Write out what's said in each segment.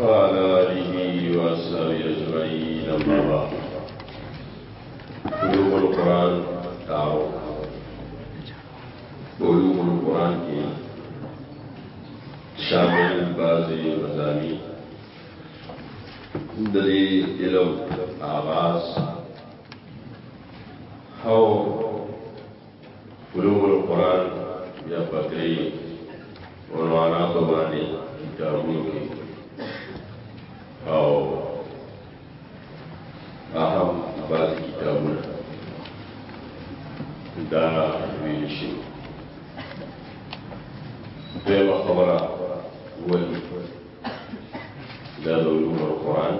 وعلى آله وأصحابه أجمعين أما بعد علوم القرآن تعارف علوم القرآن کې شامل بعضي مضامین د دې علم آغاز هو علوم القرآن یا پدری عنوانات باندې کتابونو کې او اهم بعض کتابونه دا ویل شي دغه خبره وایي دا د علوم القرآن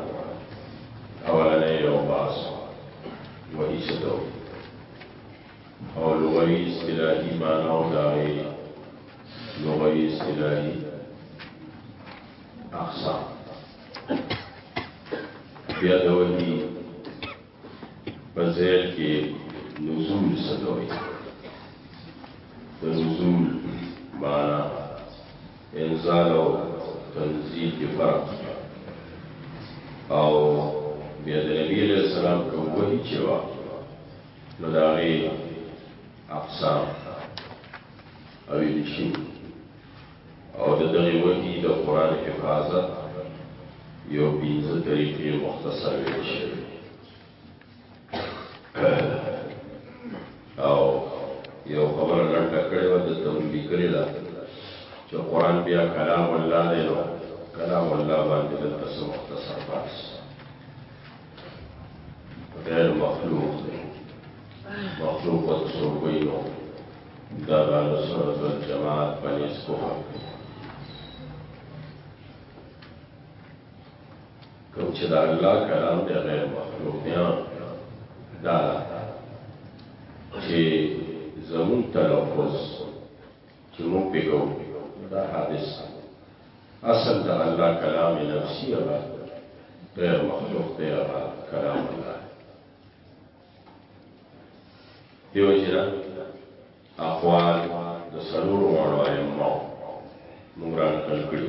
اولنې یو باس وایي څه او لغوي اصطلاحي معنا او داغي لغوي اصطلاحي اقسام بیا د وحي په ځای کې نزول څه ته وایي د نزول معنا انزال او تنزیل کې فرق او بیا د نبی علیہ السلام کوم وحي چې نو دا غي اقسام او شو او د دغه وحي د قران حفاظت یو پنځه طریقې مختصر ویل شوی او یو خبر لنډه کړې و د تمویل کړې ده چې قران بیا کلام الله دی نو کلام الله باندې د تاسو مختصر پاس غیر مخلوق دی مخلوق ته څوک وایي نو دا د اهلسنت والجماعت په نس کفر دی کوم چې د الله کلام دی غیر مخلوق دی دا چې زمون تلفظ چې موږ پرې کوو، نو دا حادث اصل د الله کلام نفسي هغه غیر مخلوق دی، هغه کلام الله دی. دې وجنه اقوال د څلورو واړو ائمه مو را نقل کړي.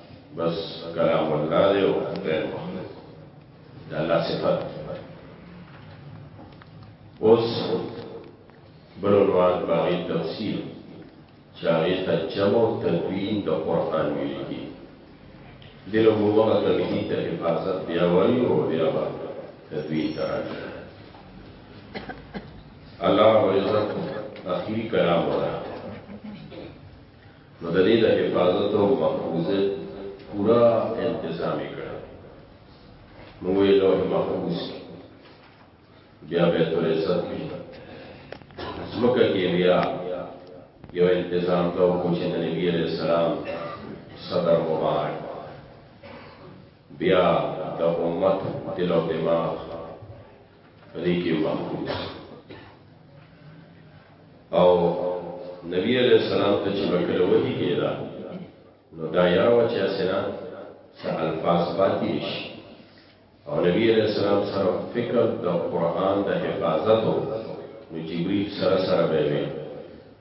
بس کلام الله دی او غیر مخلوق دا الله صفات اوس بل عنوان باغی تفسیر چاغی ته جمع تدوین د قرآن ویل کی دل وګوغه تمهید د حفاظت بیا وایي او بیا به تدوین تراجع الله عزت اخیری کلام وایي نو د دې د حفاظت او محفوظیت پورا انتظام یې کړی موږ یې لوح محفوظ کې بیا بیت العزت کې ځمکه کې بیا یو انتظام ته وکړو چې د نبي علیه السلام صدر مبارک بیا د امت دل او دماغ په دې کې محکوم او نبی علیہ السلام ته چې وکړه وحی کېدا نو دا یاره و چې اسنه سه الفاظ پاتې شي او نبی علیہ السلام سره فکر د قران د حفاظت او جبرئیل سره سره به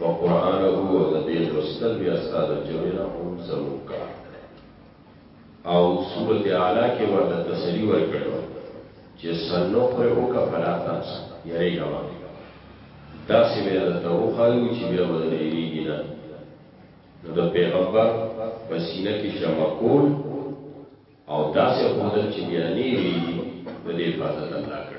وقرآنه او د دې لوستل بیا ستا د جمع نه هم زموږ کار او صورت اعلی کې ورته تسلی ورکړو چې سنقرئو کا فلا تنسا یری غوا دا سی به د تو خایو چې بیا بدلېږي نه نو د پیغمبر په سینه کې شمع کول او دا سی خدای چې بیا نه ویږي د دې حفاظت الله کړ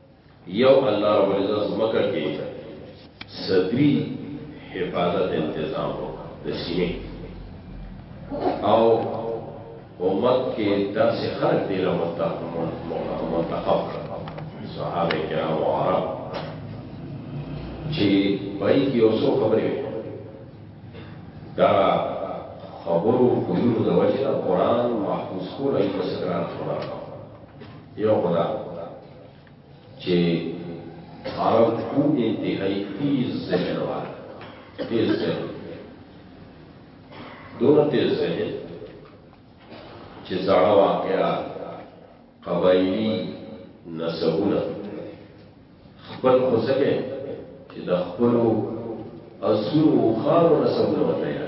یو الله رب العزت زمکه کې صدری حفاظت انتظام وکړ د سیمه او امت کې داسې خلک دی له منتخب صحابه کرام او عرب چې پای کې اوسو خبرې دا خبرو کویو د وجه قرآن محفوظ کول ایو سره خبره یو خدای چې عرب کو انتهایی تیز ذهن والا تیز ذهن دونه تیز ذهن چې زړه واقعا قبایلی نسبونه خپل خوځکه چې د خپلو اصولو خارو نسبونه وتایا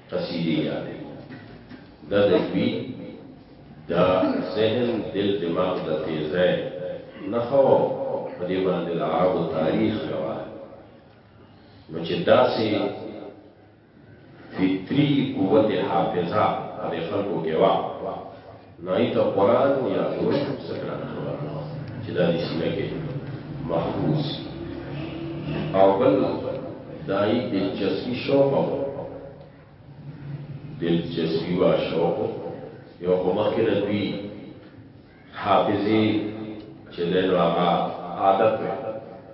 قصیدې یادې وو دا د دوی د ذهن دل دماغ د تیزه نه خو په دې باندې د عربو تاریخ روان نو چې داسې فطری قوت حافظه د خلکو کې وه نای ته قرآن یا نور سکران خبر چې دا دې سینه کې محفوظ او بل دای دلچسپي شوق او دلچسپي وا شوق یو خو مخکې نه دوی حافظي چې له هغه عادت وي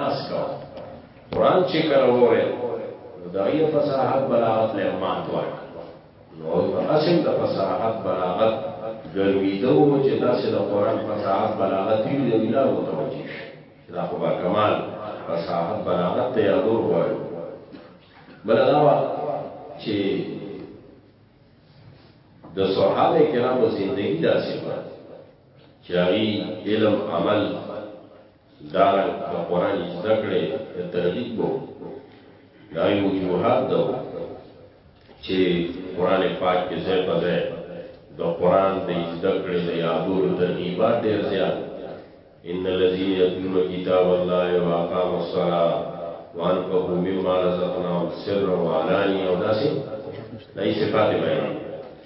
اسکا قران چې کله وره دایې فصاحت بلاغت له مات ورک نو اسیم د فصاحت بلاغت ګرمیدو چې تاسو د قران فصاحت بلاغت دی د ویلا متوجه شي دا خو با کمال فصاحت بلاغت ته یادو غواړي بل دا وا چې د صحابه کرامو زندگی داسې و چې علم عمل دا د قران زده کړې د ترغیب وو دا یو جوهر ده چې قران پاک کې ځای په ځای د قران د زده کړې د یادولو ترغیبات ډېر زیات ان الذين يتلون كتاب الله واقاموا الصلاه وانفقوا مما رزقناهم سرا وعلانيه او داسې دای صفات بیان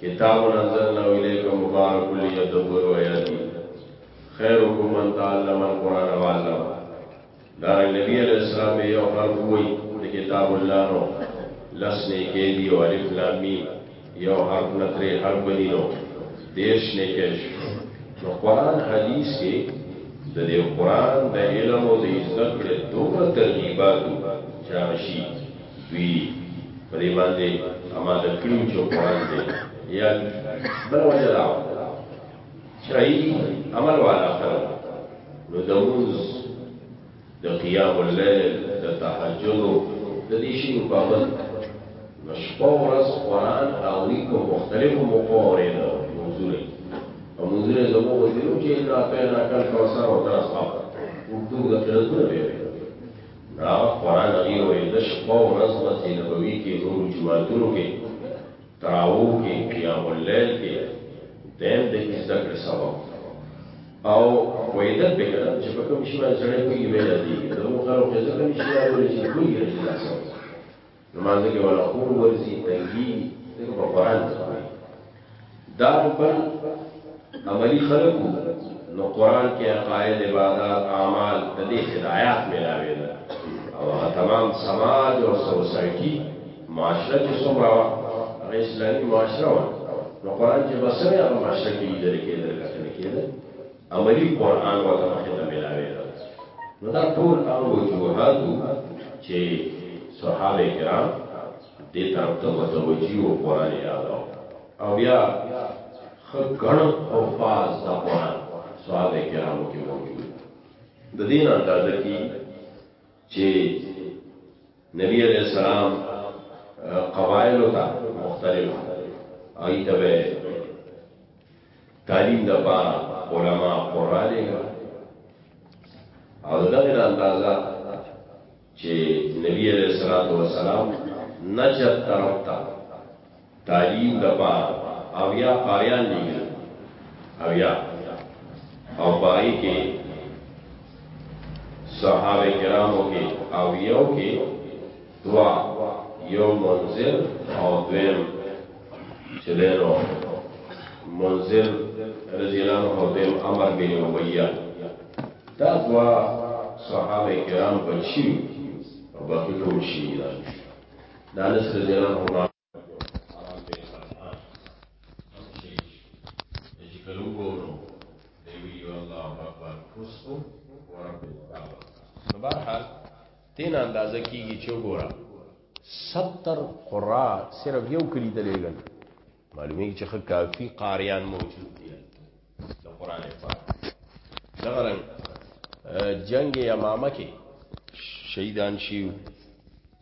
کتاب انزلنا الیک مبارک لیدبروا آیاته خیرکم من تعلم القرآن وعلم دارنګ نبی علیہ السلام به یو حرف وای د کتاب الله نو لس نه کې دی او الف لام میم یو حرف نه ترې حرف بنی نو دیش نه کېش نو قرآن حدیث کې د دې قرآن د علم او د عزت کړه دوه ترغیبات چاشي وی په دې باندې اما د کړو چې قرآن دې یا بل وجه شرعي عمل والا خلک نو د مونځ د قیام الليل د تهجد د دې شی په پابند شپه ورځ قرآن او وی په مختلفو موقعو اورېده موضوعي او موضوعي زموږ وزیرو چې نه پیدا کړ کوثر او تر اصحاب اردو د قرآن به دا قرآن غیر وې د شپه ورځ مسجد نبوي کې نور جمعتونو کې تراوو کې قیام اللیل کې دیم د زده کړې سبب او وېدل به کړه چې په کوم شي باندې سره کوي به راځي نو موږ خلک چې ځکه نشي راوړي چې کوي راځي تاسو نو مازه کې ولا خور ورزي تنګي دغه په قران ځای دا په عملی خلق نو قران کې عقاید عبادت اعمال د دې هدایات ملاوي او تمام سماج او سوسایټي معاشره چې څومره وه هغه اسلامي معاشره وه نو قرآن چې به څنګه هغه معاشره کې لیدل کېدل کتنې کېدل عملي قرآن ورته مخې ته ملاوېده نو دا ټول هغه وجوهات چې صحابه کرام دې طرف ته متوجي وو قرآن یاد او بیا خګړ او فاز د قرآن صحابه کرامو کې موجود د دین اندازه کې چې نبی علیہ السلام قبائل ہوتا مختلف آئی تب تعلیم دا پارا علماء قرآن لے گا او دغه اندازا چې نبی علیہ السلام نجد طرف تا تعلیم د پاره او یا قاریان لیږي او یا او پای کې صحابه کرامو کې او یو کې دوا یو منزل او دویم چې دینو منزل رضی الله عنه دویم امر بن امیہ دا دوا صحابه کرام بچی او باقی ټول شي دا انس رضی الله عنه آرام دی خلقان هم شي چې کله وګورو دی وی الله اکبر فسقو ورب الکعبه نو بهرحال تین اندازه کیږي چې وګوره 70 قرا صرف یو کلی ته لګل معلومی چې خه کافی قاریان موجود دي د قران پاک دغه رنګ جنگ یمامه کې شهیدان شیو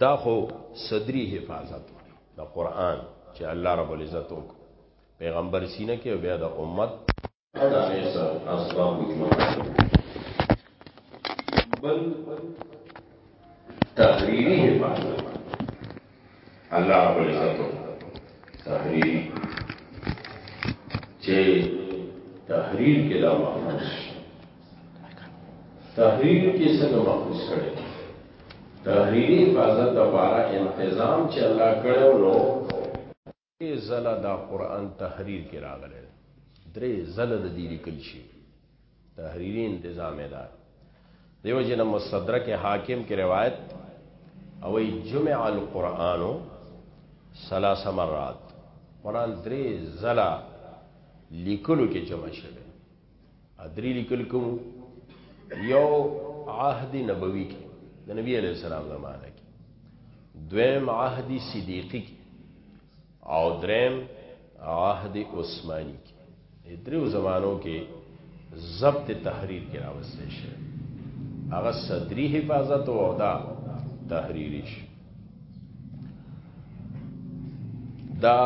دا خو صدری حفاظت د قران چې الله رب العزت وک پیغمبر سینه کې بیا د امت دا نه سر اسباب جوړ بل تحریری حفاظت الله رب العزت تحریری چې تحریر کې دا محفوظ تحریر کی څنګه محفوظ کړی دی تحریری حفاظت د پاره انتظام چې الله کړو نو درې زله دا قران تحریر کې راغلی درې زله د دې لیکل شي تحریری انتظام ده دیو جن مستدرک حاکم کی روایت او جمع القرآن ثلاث مرات قرآن درې زله لیکلو کې جمع شوی ادری لیکل کوم یو عهد نبوي کې د نبی علی السلام زمانه کې دویم عهد صدیقی کې او دریم عهد عثماني کې دریو زمانو کې ضبط تحریر کې راوستل شي هغه صدری حفاظت او دا تحریری شي دا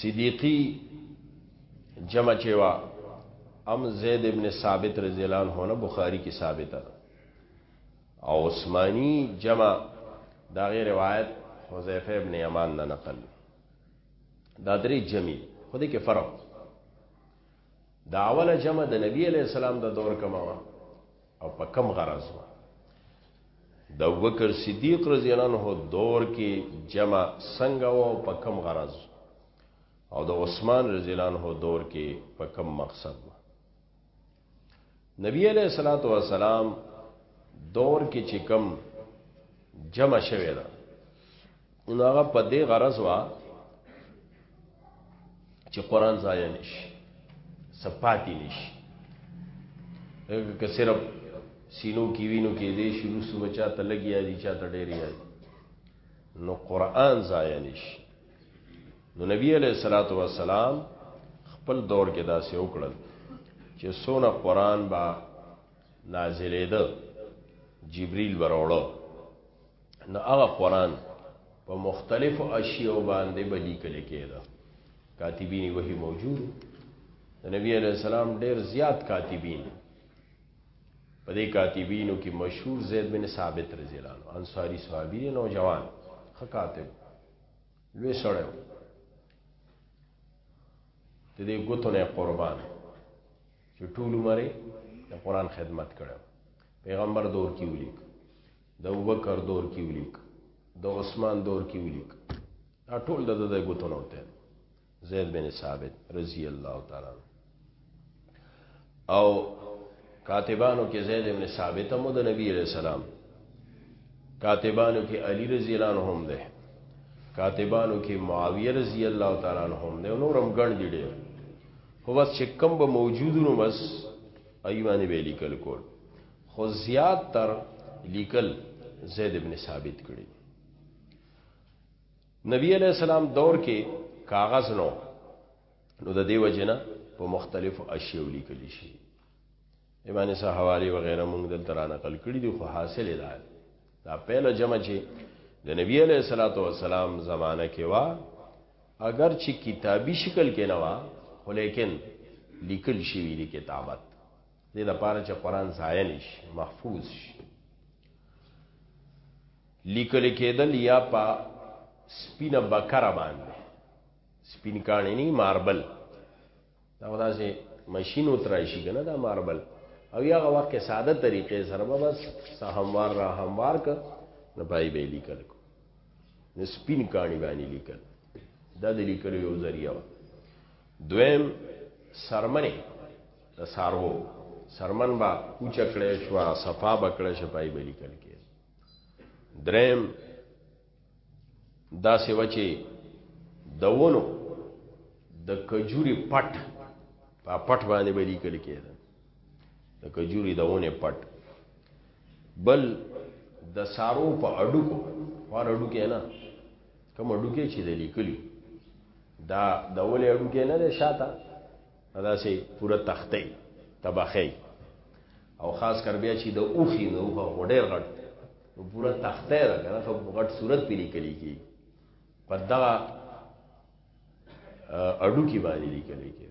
صدیقی جمع چې وا ام زید ابن ثابت رضی الله عنه نه بخاری کې ثابت ده او عثماني جمع دا غیر روایت حذیفه ابن یمان نه نقل دا درې جمع خو دې کې فرق دا اوله جمع د نبی علیه السلام د دور کومه وه او په کم غرض وه؟ د ابوبکر صدیق رضی الله عنه دور کې جمع څنګه و او په کم غرض او د عثمان رضی الله عنه دور کې په کم مقصد و نبی علیہ الصلوۃ والسلام دور کې چې کم جمع شوه دا نو هغه په دې غرض وا چې قران ځای نشي سپاتی نشي که صرف سینو کې وینو کې دې شروع سو بچا ته لګیا دي چا ته ډېر یاد نو قران ځای نشي نو نبی علیہ الصلوۃ والسلام خپل دور کې داسې وکړل چې سونه قران با نازلې ده جبريل وروړو نو هغه قران په مختلفو اشیاء باندې بلی کلی کېده کاتبین وحی موجود د نبی علیہ السلام ډیر زیات کاتبین په دې کاتبینو کې مشهور زید بن ثابت رضی الله عنه انصاری صحابي نوجوان خکاتب لوی سړی و د دې ګوتو نه قربان چې ټول عمر د قران خدمت کړو پیغمبر دور کې ولیک د ابوبکر دور کې ولیک د عثمان دور کې ولیک دا ټول د دې ګوتو نه وته زید بن ثابت رضی الله تعالی عنہ او کاتبانو کې زید بن ثابت هم د نبی علیہ السلام کاتبانو کې علی رضی الله عنه هم ده کاتبانو کې معاویه رضی الله تعالی عنہ هم ده نور هم ګڼ دي ډېر خو بس چې کم به موجودونو بس ایوانه به لیکل کول خو زیات تر لیکل زید ابن ثابت کړي نبی علیہ السلام دور کې کاغذ نو نو د دیو جنا په مختلفو اشیاء لیکل شي ایمان سه حوالی و غیره مونږ دل تر نقل کړی دی خو حاصل دی دا پهله جمع چې د نبی علیہ الصلوۃ والسلام زمانہ کې وا اگر چې کتابی شکل کې نه وا خو لیکن لیکل شوی دی کتابت دې لپاره چې قران ځای نشي محفوظ شي لیکل کېدل یا په سپینه بکره باندې سپین کاڼی نه ماربل دا وداسې ماشین وتراشي کنه دا ماربل او یا هغه وخت کې ساده طریقې سره به بس سهموار را هموار ک نه پای به لیکل کو نه سپین کانی باندې لیکل دا د لیکلو یو ذریعہ و دویم سرمنه د سارو سرمن با اوچ کړې شو صفا بکړې شپای به لیکل کې دریم دا سیوا چې دونو د کجوري پټ په پټ باندې به لیکل کېده د کجوري دونه پټ بل د سارو په اډو کو وار اډو کې نه کوم اډو کې چې د لیکلي دا دولې اډو کې نه ده شاته دا سي پوره تختې تبخې او خاص کر بیا چې د اوخي نو هغه ډېر غټ نو پوره تختې ده کنه خو غټ صورت پې لیکل کی په دا اډو کې باندې لیکل کی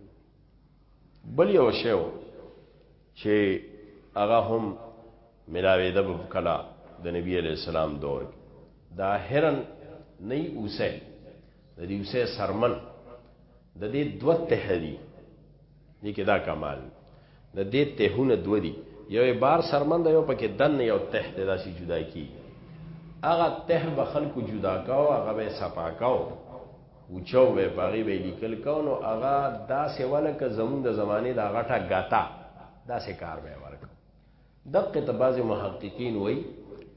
بل یو شی و چې هغه هم ملاوي د کلا د نبی علی السلام دور دا هرن نه اوسه د دیوسه سرمن د دې دوه ته دی دې کې دا کمال د دې تهونه دوه دی یو بار سرمن د یو پکې دن یو ته د داسې جدا کی هغه ته به خلکو جدا کاو هغه به صفا کاو اوچو به باغی به لیکل کاو نو هغه داسې ولکه زمون د زمانه دا غټه غاتا داسې کار به ورک دقه ته بعضی محققین وایی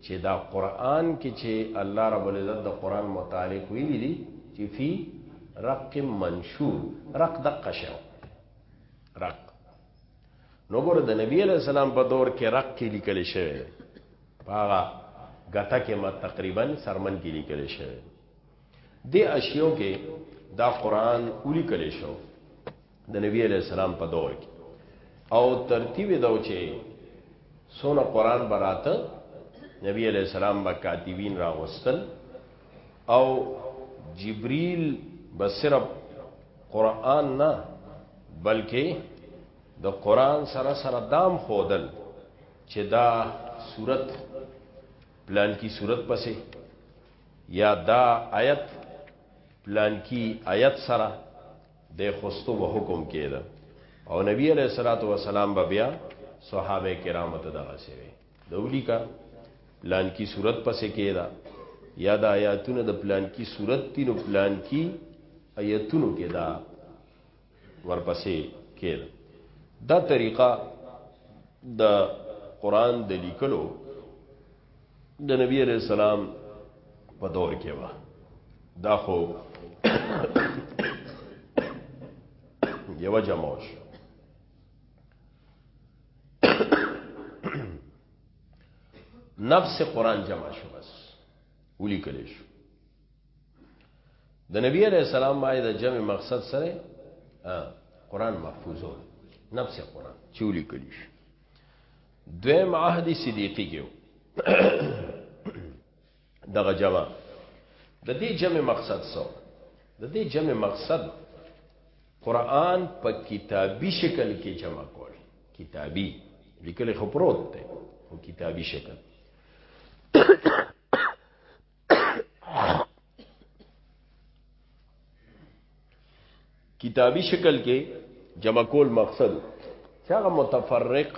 چه دا قرآن کی چه الله رب العزت د قرآن متعلق ویلی دی چه فی رق منشور رق دقه شی و رق نو ګوره د نبی علیہ السلام په دور کې رق کې لیکل شوی دی هغه غته کې ما تقریبا سرمن کې لیکل شوی دی اشیو کې دا قران اولی کلی شو د نبی علی السلام په دور کې او ترتیب دا و چې سونه قران براته نبی علی السلام با کاتبین را وستل او جبريل به صرف قران نه بلکې د قران سره سره دام خودل چې دا صورت پلان کی صورت پسې یا دا آیت پلان کی آیت سره د خوستو به حکم کېده او نبی علیہ الصلوۃ والسلام به بیا صحابه کرام ته دغه سوي دولی کا پلان کی صورت پسې کېدا یا د آیاتونو د پلان کی صورت تینو پلان کی آیاتونو کې دا ورپسې کېدا دا طریقه د قران د لیکلو د نبی علیہ السلام په دور کې و دا خو یو جمعوش نفس قران جمع شو بس ولي کلی شو د نبی علیہ السلام باندې د جمع مقصد سره قران محفوظو نفس قران چولی کلی شو دویم عهد صدیقی کې دغه جمع د دې جمع مقصد سو د دې جمع مقصد قران په کتابي شکل کې جمع کول کتابي لیکل خو پروت دی خو کتابي شکل کتابی شکل کې جمع کول مقصد چې هغه متفرق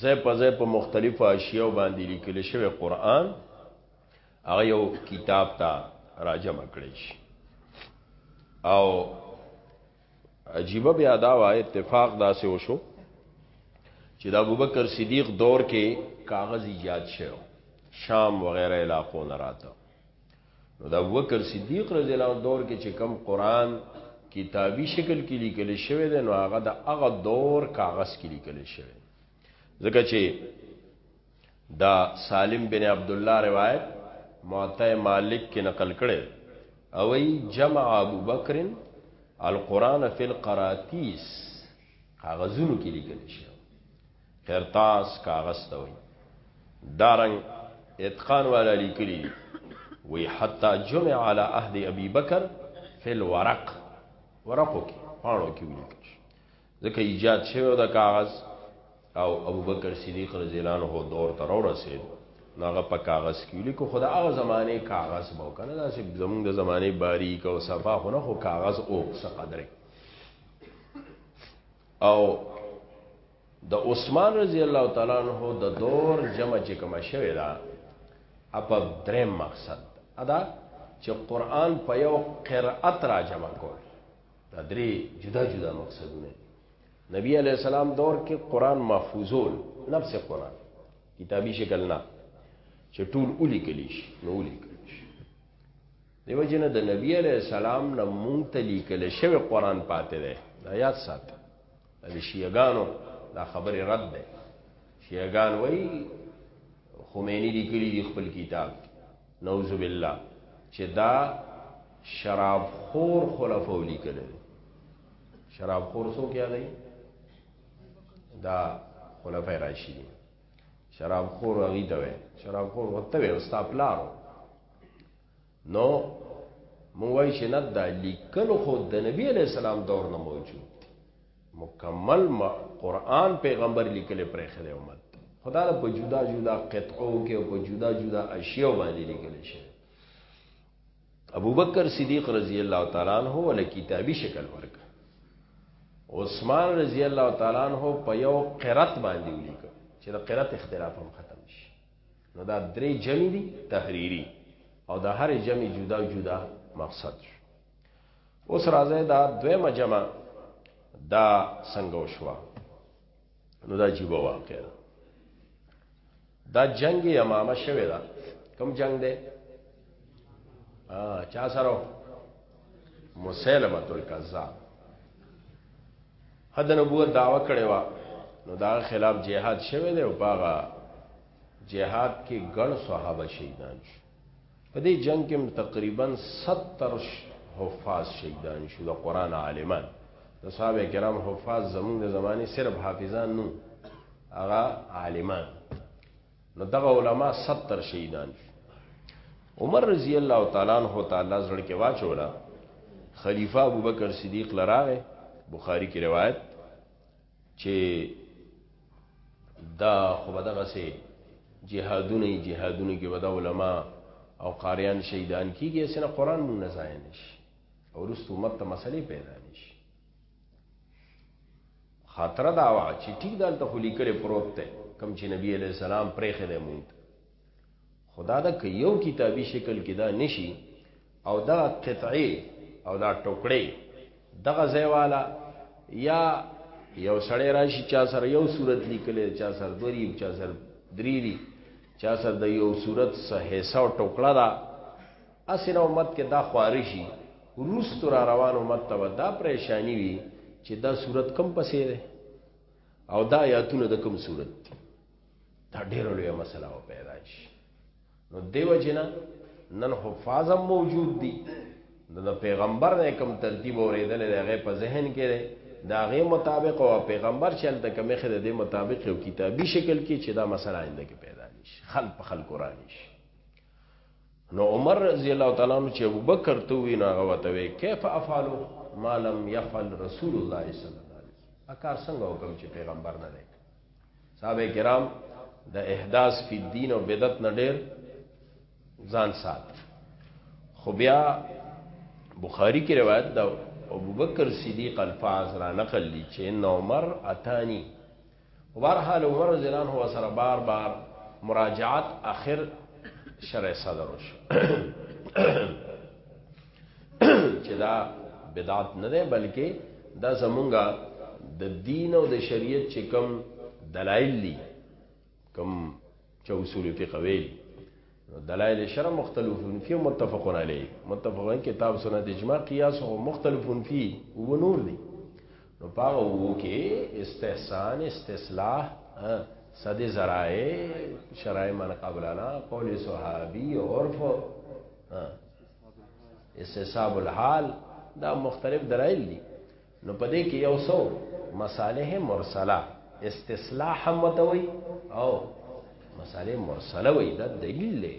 زې په زې په مختلفو اشیاء باندې لیکل شوی قران هغه یو کتاب ته راجمع کړی شي او عجیبه بیا دا وای اتفاق داسې وشو چې د ابوبکر صدیق دور کې کاغذ ایجاد شوه شام وغیرہ علاقو نه راته نو د ابوبکر صدیق رضی الله عنه دور کې چې کم قران کتابي شکل کې لیکل شوی دی نو هغه د هغه دور کاغذ کې لیکل شوی ځکه چې د سالم بن عبدالله روایت معطئ مالک کې نقل کړی او ای جمع ابو بکر القرآن فی القراتیس کاغذونو کې لیکل شي قرطاس کاغذ ته وي دارنګ اتقان والا لیکلی وی حتا جمع علی عهد ابي بکر فی الورق ورقو کې پاڼو کې ولیکل ځکه ایجاد شوی د کاغذ او ابو بکر صدیق رضی الله عنه دور تر ورسید ناغه په کاغذ کې لیکو خدا هغه زمانه کاغذ مو کنه دا چې زمونږ د زمانه باریک او صفا خو نه خو کاغذ او څه قدرې او د عثمان رضی الله تعالی عنہ د دور جمع چې کوم شوی دا اپا دریم مقصد ادا چې قران په یو قرأت را جمع کول دا درې جدا جدا مقصدونه دي نبی علی السلام دور کې قران محفوظول نفس قران کتابي شکل نه چې ټول اولی کلیش نو اولی کلیش دیو جن د نبی علی السلام نه مونږ ته لیکل شوی قران پاتې ده دا یاد ساته د شیعاګانو دا خبره رد ده شیعاګان وای خمینی لیکلی دی خپل کتاب نعوذ بالله چې دا شراب خور خلفو لیکل دي شراب خور سو کیا دی دا خلفای راشدین شراب خور هغه ته وي شراب خور وته وي استاد پلارو نو مو وای شنه دا لیکل خو د نبی علی السلام دور نه موجود مکمل ما قران پیغمبر لیکل پرې خره امت خدا له په جدا جدا قطعو کې او په جدا جدا اشیاء باندې لیکل شي ابوبکر صدیق رضی الله تعالی عنہ ول کتابی شکل ورک عثمان رضی الله تعالی عنہ په یو قرات باندې ولیک چې د قرات اختلاف هم ختم شي نو دا درې جمع دي تحریری او د هر جمع جدا جدا مقصد شو اوس راځي دا دویمه جمع دا څنګه وشوه نو دا جیب واقع ده دا جنگ امامه شوه دا کوم جنگ ده ا چا سره مسلمه تل کذاب حد نبوت داوا کړي وا نو دا خلاف جهاد شوه دی او باغه جهاد کې ګڼ صحابه شهیدان شو په دې جنگ کې تقریبا 70 حفاظ شهیدان شو د قران عالمان د صحابه کرام حفاظ زمونږ د زمانه صرف حافظان نو هغه عالمان نو دغه علما 70 شهیدان شو عمر رضی الله تعالی عنہ تعالی زړه کې واچولا خلیفہ ابوبکر صدیق لراغه بخاری کی روایت چې دا خو به دغه سي جهادونه جهادونه کې ودا علما او قاریان شهیدان کیږي سره قران مونږ نه ځای نشي او رسو مت مسلې پیدا نشي خاطر دا وا چې ټیک دلته خلی کړي پروت ته کم چې نبی علی السلام پرېخه دی مونږ خدا دا که یو کتابی شکل کې دا نشي او دا قطعه او دا ټوکړې دغه ځایواله یا یو سړی راشي چا سره یو صورت لیکلی چا سره دوری چا سره دری دی چا سره د یو صورت صحیحه او ټوکړه دا اسنه امت کې دا خوارشي روس تر روان امت ته دا پریشانی وي چې دا صورت کم پسې ده او دا آیاتونه د کم صورت دي دا ډیره لویه مسله و پیدا شي نو دیو جنا نن حفاظ هم موجود دي د پیغمبر نه کوم ترتیب اوریدل دی هغه په ذهن کې دی دا غي مطابق او پیغمبر چل د کمه خې د مطابق یو کتابي شکل کې چې دا مسله آینده کې پیدا نشي خلق په خلق قران شي نو عمر رضی الله تعالی عنہ چې ابوبکر ته وینا غوتوي کیف افعلوا ما لم يفعل رسول الله صلی الله علیه وسلم اکار څنګه وکم چې پیغمبر نه دی صحابه کرام د احداث فی الدین او بدعت نه ډیر ځان سات خو بیا بخاری کی روایت دا ابو بکر صدیق الفاظ را نقل لی چې ان عمر اتانی ورحال عمر رضی الله عنه سره بار بار مراجعات اخر شرع صدر شو چې دا بدعت نه ده بلکې دا زمونږه د دین او د شریعت چې کوم دلایل دي کوم چې اصول فقه ویل دلایل شرع مختلفون فی متفقون علی متفقون کتاب سنت اجماع قیاس او مختلفون فی و نور دي نو پاغه وو کې استحسان استصلاح صد ذرائع شرائع من قبلنا قول صحابی عرف استصحاب الحال دا مختلف درایل دي نو پدې کې یو څو مصالح مرسله استصلاح هم وتوي او مصالح مرسله وي دا دلیل دی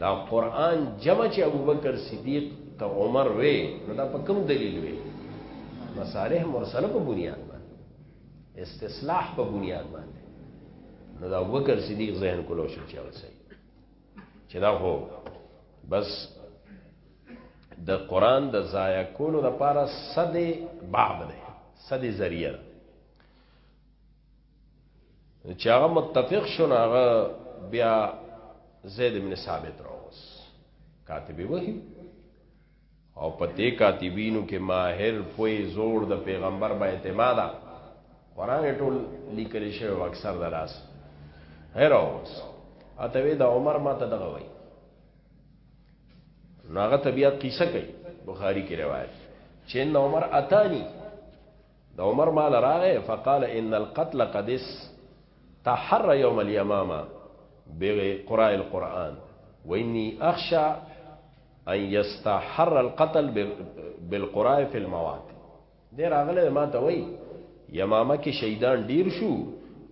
دا قران جمع چې ابوبکر صدیق ته عمر وې نو دا په کوم دلیل وې مصالح مرسله په بنیاد باندې استصلاح په بنیاد باندې نو دا ابوبکر صدیق ذهن کولو شو چې اوسه چې دا هو بس د قران د ضایع کولو لپاره صد بعد ده صد ذریعہ ده چې هغه متفق شون هغه بیا زید بن ثابت راوس کاتب وحی او په دې کاتبینو کې ماهر پوی زوړ د پیغمبر با اعتماد قران ټول لیکل شوی او اکثر د لاس هر اوس اته وی د عمر ما ته دغه وای ناغه طبیعت قصه کوي بخاری کې روایت چې نو عمر اتانی د عمر مال راغې فقال ان القتل قد تحر يوم اليمامه بقراء القران واني اخشى ان يستحر القتل بالقراء في المواد دې راغله ما ته وای یمامه کې شهیدان ډیر شو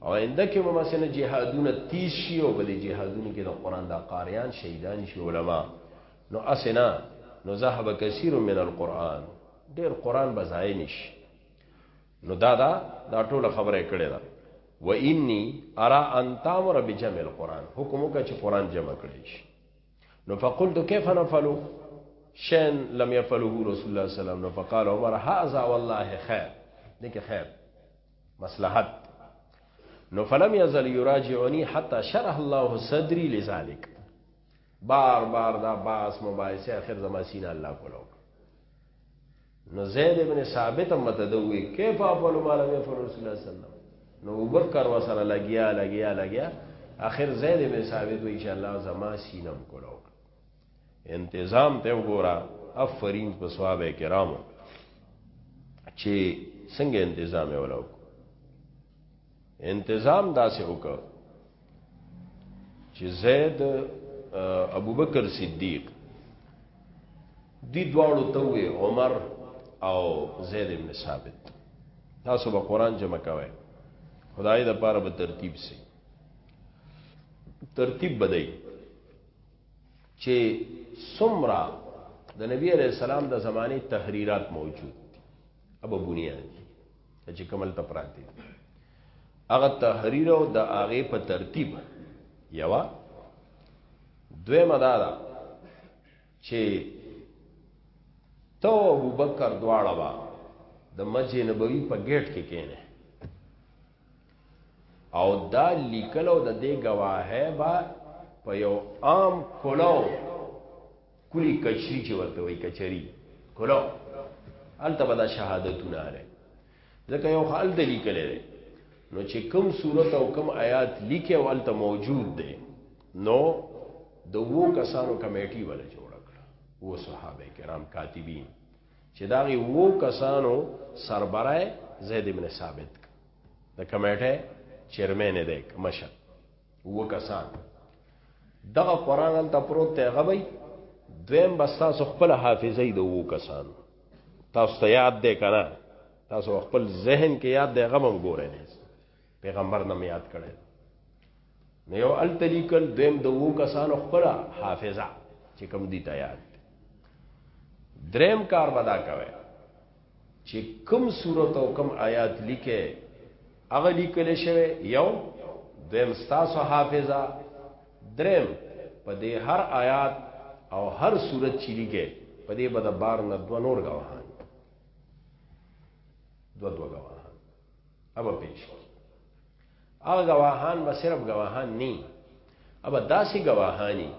او انده کې ممسنه جهادونه تیز شي او بلې جهادونه کې د قران د قاریان شهیدان شي علما نو هسې نه نو ذهب کثیر من القرآن ډېر قرآن به ضایع نه شي نو دا دا دا ټوله خبره یې کړې ده و انی ارا ان تامر بجمع القرآن حکم وکړه چې قرآن جمع کړی شي نو فقلت کیف نفعلو شین لم يفعله رسول الله صلی الله علیه وسلم نو فقال عمر هذا والله خیر دغه خیر مصلحت نو فلم یزل یراجعنی حتا شرح الله صدری لذلک بار بار دا باس مباحثه اخر زما سینه الله کوله وکړه نو زید ابن ثابت هم متدوی کیف افعل ما لم يفعل رسول الله صلی الله علیه وسلم نو ابوبکر وسره لګیا لګیا لګیا اخر زید ابن ثابت وی چې الله زما سینه کوله وکړه انتظام ته وګوره افرین په ثواب کرامو چې څنګه انتظام ولاو انتظام داسې وکړ چې زید ابوبکر صدیق دی دواړو ته وې عمر او زید ابن ثابت تاسو به قران جمع کوئ خدای د پاره به ترتیب سي ترتیب بدای چې سمرا د نبی علیہ السلام د زمانه تحریرات موجود ابا بنیاد چې کمل ته پراتی هغه تحریر او د هغه په ترتیب یوا دوی مدارا چې تو ابو بکر دواړه وا د مسجد نبوي په گیټ کې کینه او دا لیکلو د دې گواهه با په یو عام کولو کلی کچری چې ورته وای کچری کلو الته به دا شهادتونه لري ځکه یو خال ته لیکل لري نو چې کوم صورت او کوم آیات لیکه او الته موجود دی نو د وو کسانو کمیټي ولا جوړ کړ وو صحابه کرام کاتبین چې دا غي وو کسانو سربره زید ابن ثابت د کمیټه چیرمن دی مشر و کسان دغه قران ال تپروت ته غوي دویم بستا سو خپل حافظه د وو کسان تاسو ته یاد ده کنه تاسو خپل ذهن کې یاد ده غمم ګورئ نه پیغمبر نم یاد کړي نو یو ال تلیکل دویم د وو کسان خپل حافظه چې کوم دي ته یاد دریم کار بدا کوي چې کوم صورت او کوم آیات لیکه هغه لیکل شوی یو دویم ستاسو حافظه دریم په دې هر آیات او هر صورت چې لیکه په دې بده بار نه دو نور غواهان دو دو غواهان ابا پیش کی هغه گواهان به صرف گواهان ني ابا داسې گواهانی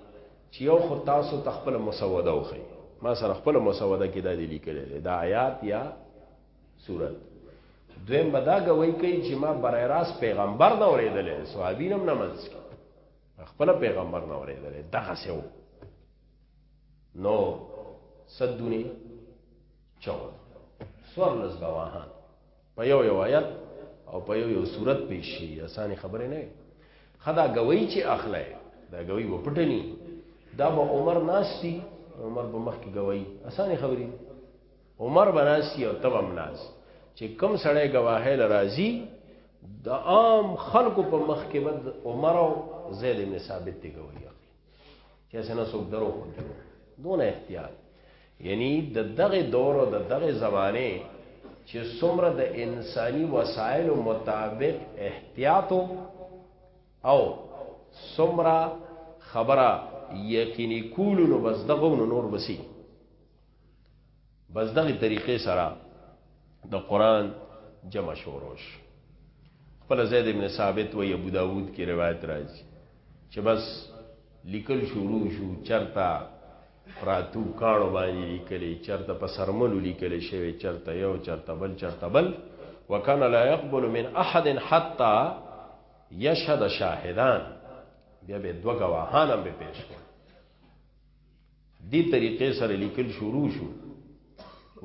چې یو خو تاسو تخپل مسوده وخی ما سره خپل مسوده کې دا دی لیکل دی دا آیات یا صورت دویم به دا گواہی کوي چې ما برای راست پیغمبر نه اوریدل صحابین هم نه منځ خپل پیغمبر نه اوریدل دغه سیو نو صدونه چور سور لس گواهان په یو یو آیت او په یو یو صورت پیش شي اسانه خبره نه خدا غوي چې اخلای دا غوي و پټني دا به عمر ناشتي عمر په مخ کې غوي اسانه خبري عمر بناسي او تمام ناس چې کم سړی گواهه لرازي د عام خلکو په مخ کې بد عمر او زید ابن ثابت دی غوي اخلي چې اسنه څوک درو خو کړو دون احتیاط یعنی د دغه دور او د دغه زمانه چې څومره د انساني وسایل مطابق احتیاط او څومره خبره یقیني کول نو بس دغه نور بسی بس دغه طریقې سره د قران جمع شوروش خپل زید ابن ثابت و ابو داود کی روایت راځي چې بس لیکل شروع شو چرتا پراتو کانو باندې لیکلې چرته په سرمنو لیکلې شوی چرته یو چرته بل چرته بل وکان لا يقبل من احد حتا یشهد شاهدان بیا به دوه گواهان هم به پیش کړ دی طریقې سره لیکل شروع شو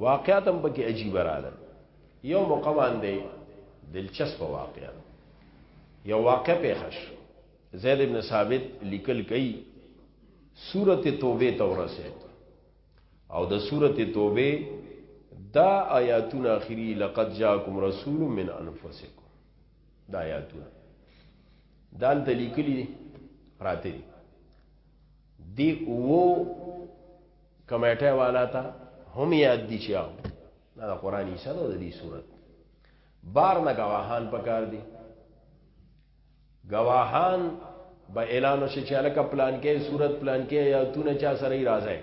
واقعات هم پکې عجیب رااله یو موقع باندې دلچسپ واقعا یو واقع پیښش زید ابن ثابت لیکل کوي سورته توبه تورسه او د سورته توبه دا آیاتونه اخری لقد جاءکم رسول من انفسکم دا آیاتونه دال تلیکلی راته دی اوو کمیټه والا ته هم یاد دي چې او دا د قران یې سره د دې صورت بار نه گواهان پکار دي گواهان به اعلان وشي چې الکه پلان کې صورت پلان کې یا تونه چا سره یې راځي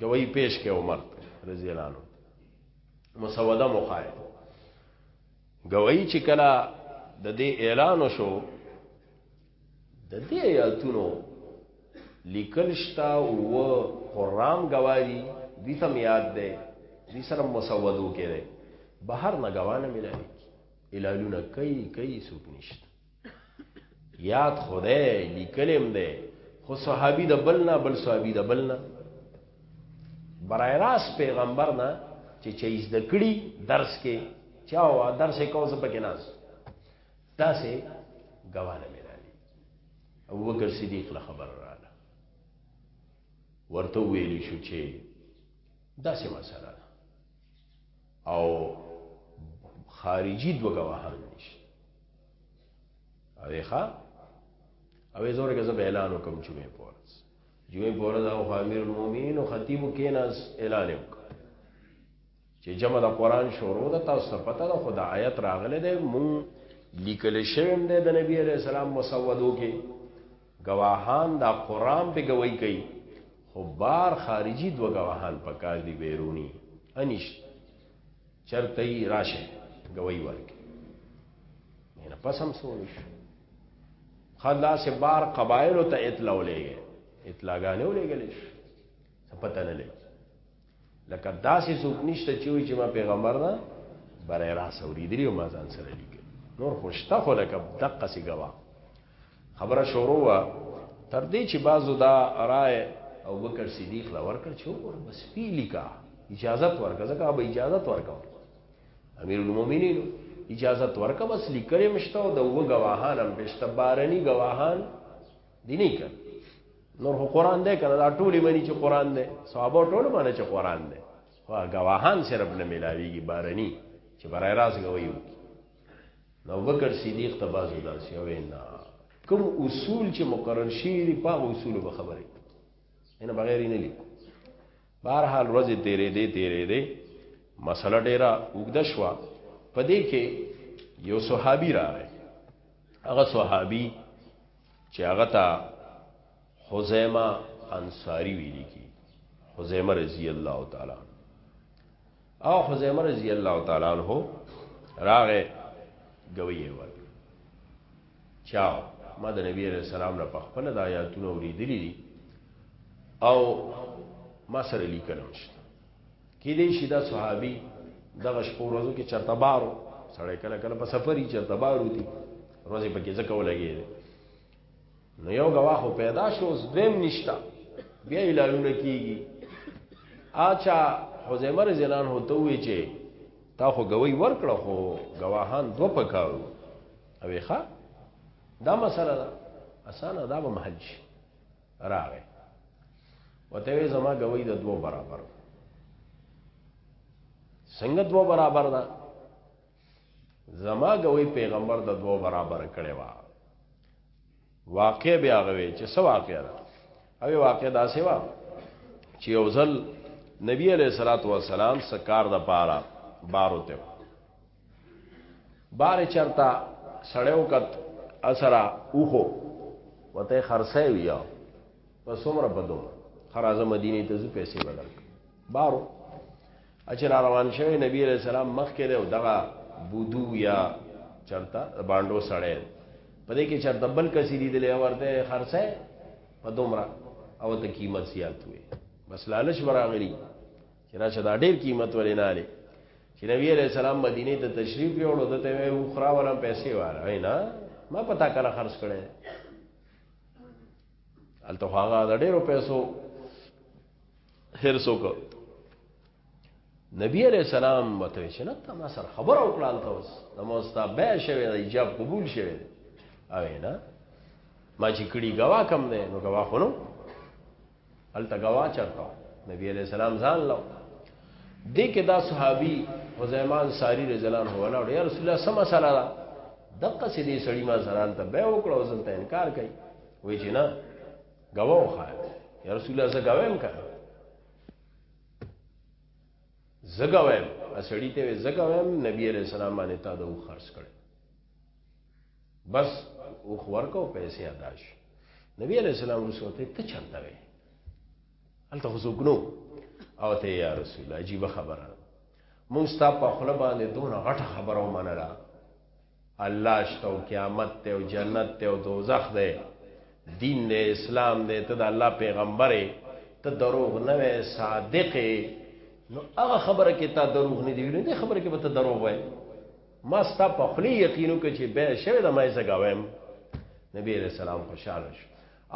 گواہی پیش کې عمر رضی الله عنه مسوده مخای گواہی چې کلا د دې اعلان وشو د دې ایاتونو لیکل شته او قرام گواهی دوی ته یاد ده دوی سره مسودو کې ده بهر نه گواهه ملاوي الالونه کوي کوي سوک نشته یاد خدای لیکلم ده خو صحابي د بلنا بل صحابي د بلنا برای راس پیغمبر نه چې چیز د کړي درس کې چاو درس کوم څه پکې ناس داسې ګواه نه ملاوي ابو بکر صدیق له خبر رااله ورته ویلی شو چې داسې مسله ده او خارجي دوه ګواهان نشته او ښا او زور کې زب اعلان وکم چې مې پورس جوې پورس او امیر المؤمنین او خطیب کیناس اعلان وکړ چه جمع د قرآن شروع ده تاسو ته پته ده خو د آیت راغلی دی مونږ لیکل شوی دی د نبی علیه السلام مسودو کې ګواهان دا قرآن په ګوی کوي خو بار خارجي دو ګواهان پکار دي بیرونی انیش چرته یې راشه ګوی ورکي نه پسم سول شو خدا سے بار قبایل ته اطلاع ولېږي اطلاعګانې ولېږل شي پته نه لګي لکه داسې څوک نشته چې وي چې ما پیغمبر نه برای راس اوریدلی او ما ځان سره لیکل نور خوشته خو لکه دقه سی گوا خبره شروع وا تر دې چې بازو دا رائے او بکر صدیق لا ورکړ چې ور بس پی لیکا اجازه ورکړه ځکه به اجازه ورکړه امیر المؤمنین اجازه ورکړه بس لیکل مشته او د و گواهان هم بشته بارنی گواهان دی نه کړ نور خو قران دی کنه دا ټول منی چې قران دی صحابه ټول منی چې قران دی وا گواهان صرف نه ملاویږي بارني چې برای راز گواهی وکي نو بکر صدیق ته بازو داسې وې نه کوم اصول چې مقرر شي دی په اصول به خبرې نه بغیر نه لیکو بهر حال ورځ تیرې دې تیرې دې مسله ډیره وګد شو پدې کې یو صحابي راغی هغه صحابي چې هغه ته خزیمه انصاری ویل کی خزیمه رضی الله تعالی او خزیمه رضی الله تعالی عنہ راغه غوی ور چاو ما د نبی علیہ السلام نه پخپل د آیاتونو اوریدلی دي او ما سره لیکلم شته کیدای شي دا صحابي دغه شپو ورځو کې چرته بارو سړی کله کله په سفر یې چرته بارو دي ورځې پکې ځکه ولګي دي نو یو غواخو پیدا شو اوس دیم نشتا بیا اعلانونه کیږي اچھا حزیمه رضی الله عنه ته وی چې تا خو غوي ورکړه خو غواهان دو پکاو اوې ښا دا مسله ده اسانه دا به محل شي راغی وته وی زما گوی د دوه برابر څنګه دوه برابر ده زما گوی پیغمبر د دوه برابر کړي وا واقع بیا غوي چې څه واقع ده او واقع دا سیوا چې یو ځل نبی علیہ الصلوۃ والسلام سکار د پاره بارو ته بار چرتا سړی وکت اسرا اوخو وته خرسه ویا په سمره په دومره خرازه مدینه ته زو پیسې بدل بارو اچر روان شوی نبی علیہ السلام مخ کې دی او دغه بودو یا چرتا باندو سړی په دې کې چرتا بل کسي دی دلې ورته خرسه په دومره او ته قیمت زیات وي بس لالچ براغلی چې راشه دا ډیر قیمت ولې نه لې چې نبی علیہ السلام مدینه ته تشریف یوړو دته وې اخرا ولم پیسې واره نه ما پتا کله خرج کړي الته هغه د ډیرو پیسو هرڅوک نبی علیہ السلام وته چې نه تا ما سره خبر او کړه الته اوس د موستا به شوی د ایجاب قبول شوی او نه ما چې کړي گوا کم نه نو گوا خونو هلته غوا چرته نبی علیہ السلام ځان لو دې کې دا صحابي حزیمان ساری رضی الله عنه ولاړ یا رسول الله سم مساله دا دغه سې دې سړی ما سره ته به وکړو ځلته انکار کوي وای چې نه غوا وخا یا رسول الله زه غوایم کړه زګویم اسړی ته زګویم نبی علیہ السلام باندې تا دو خرج کړ بس او خور کو پیسې ادا شي نبی علیہ السلام رسول ته ته چلته وې هلته خزوګنو او ته یا رسول الله عجیب خبره مونږ ستا په خپل باندې دون غټه خبره ومنله الله شته او قیامت ته او جنت ته او دوزخ ده دین نه اسلام نه ته د الله پیغمبره ته دروغ نه وې صادقې نو هغه خبره کې تا دروغ نه دی ویلې دې خبره کې به ته دروغ وای ما ستا په خلی یقین وکړ چې به شوی د ما زګا ویم نبی علیہ السلام خوشاله شو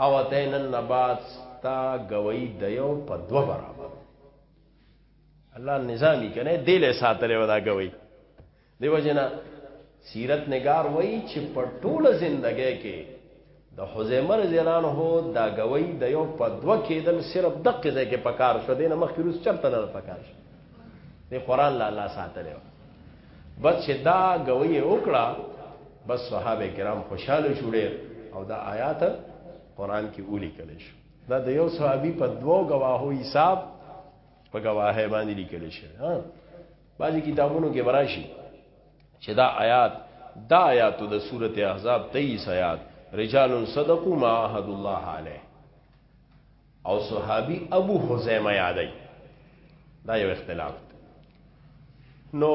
او تین النبات تا گوی د یو په دو برابر الله نظامی کنه دل ساتره ودا گوی دیو جنا سیرت نگار وای چې په ټوله ژوندګه کې د حزیمه رضی الله عنه دا گوی د یو په دو کېدل صرف دقه ځای کې پکار شو دینه مخکې روس چرته نه پکار شو دی قران لا الله ساتلو بس چې دا گوی وکړه بس صحابه کرام خوشاله شوړي او دا آیات قران کې اولی کړي شو دا د یو صحابي په دوو گواهو حساب په گواهه باندې لیکل شوی ها بعضی کتابونو کې براشي چې دا آیات دا آیات د سورته احزاب 23 آیات رجال صدقوا ما عهد الله علیه او صحابي ابو حزیمه یادای دا یو اختلاف نو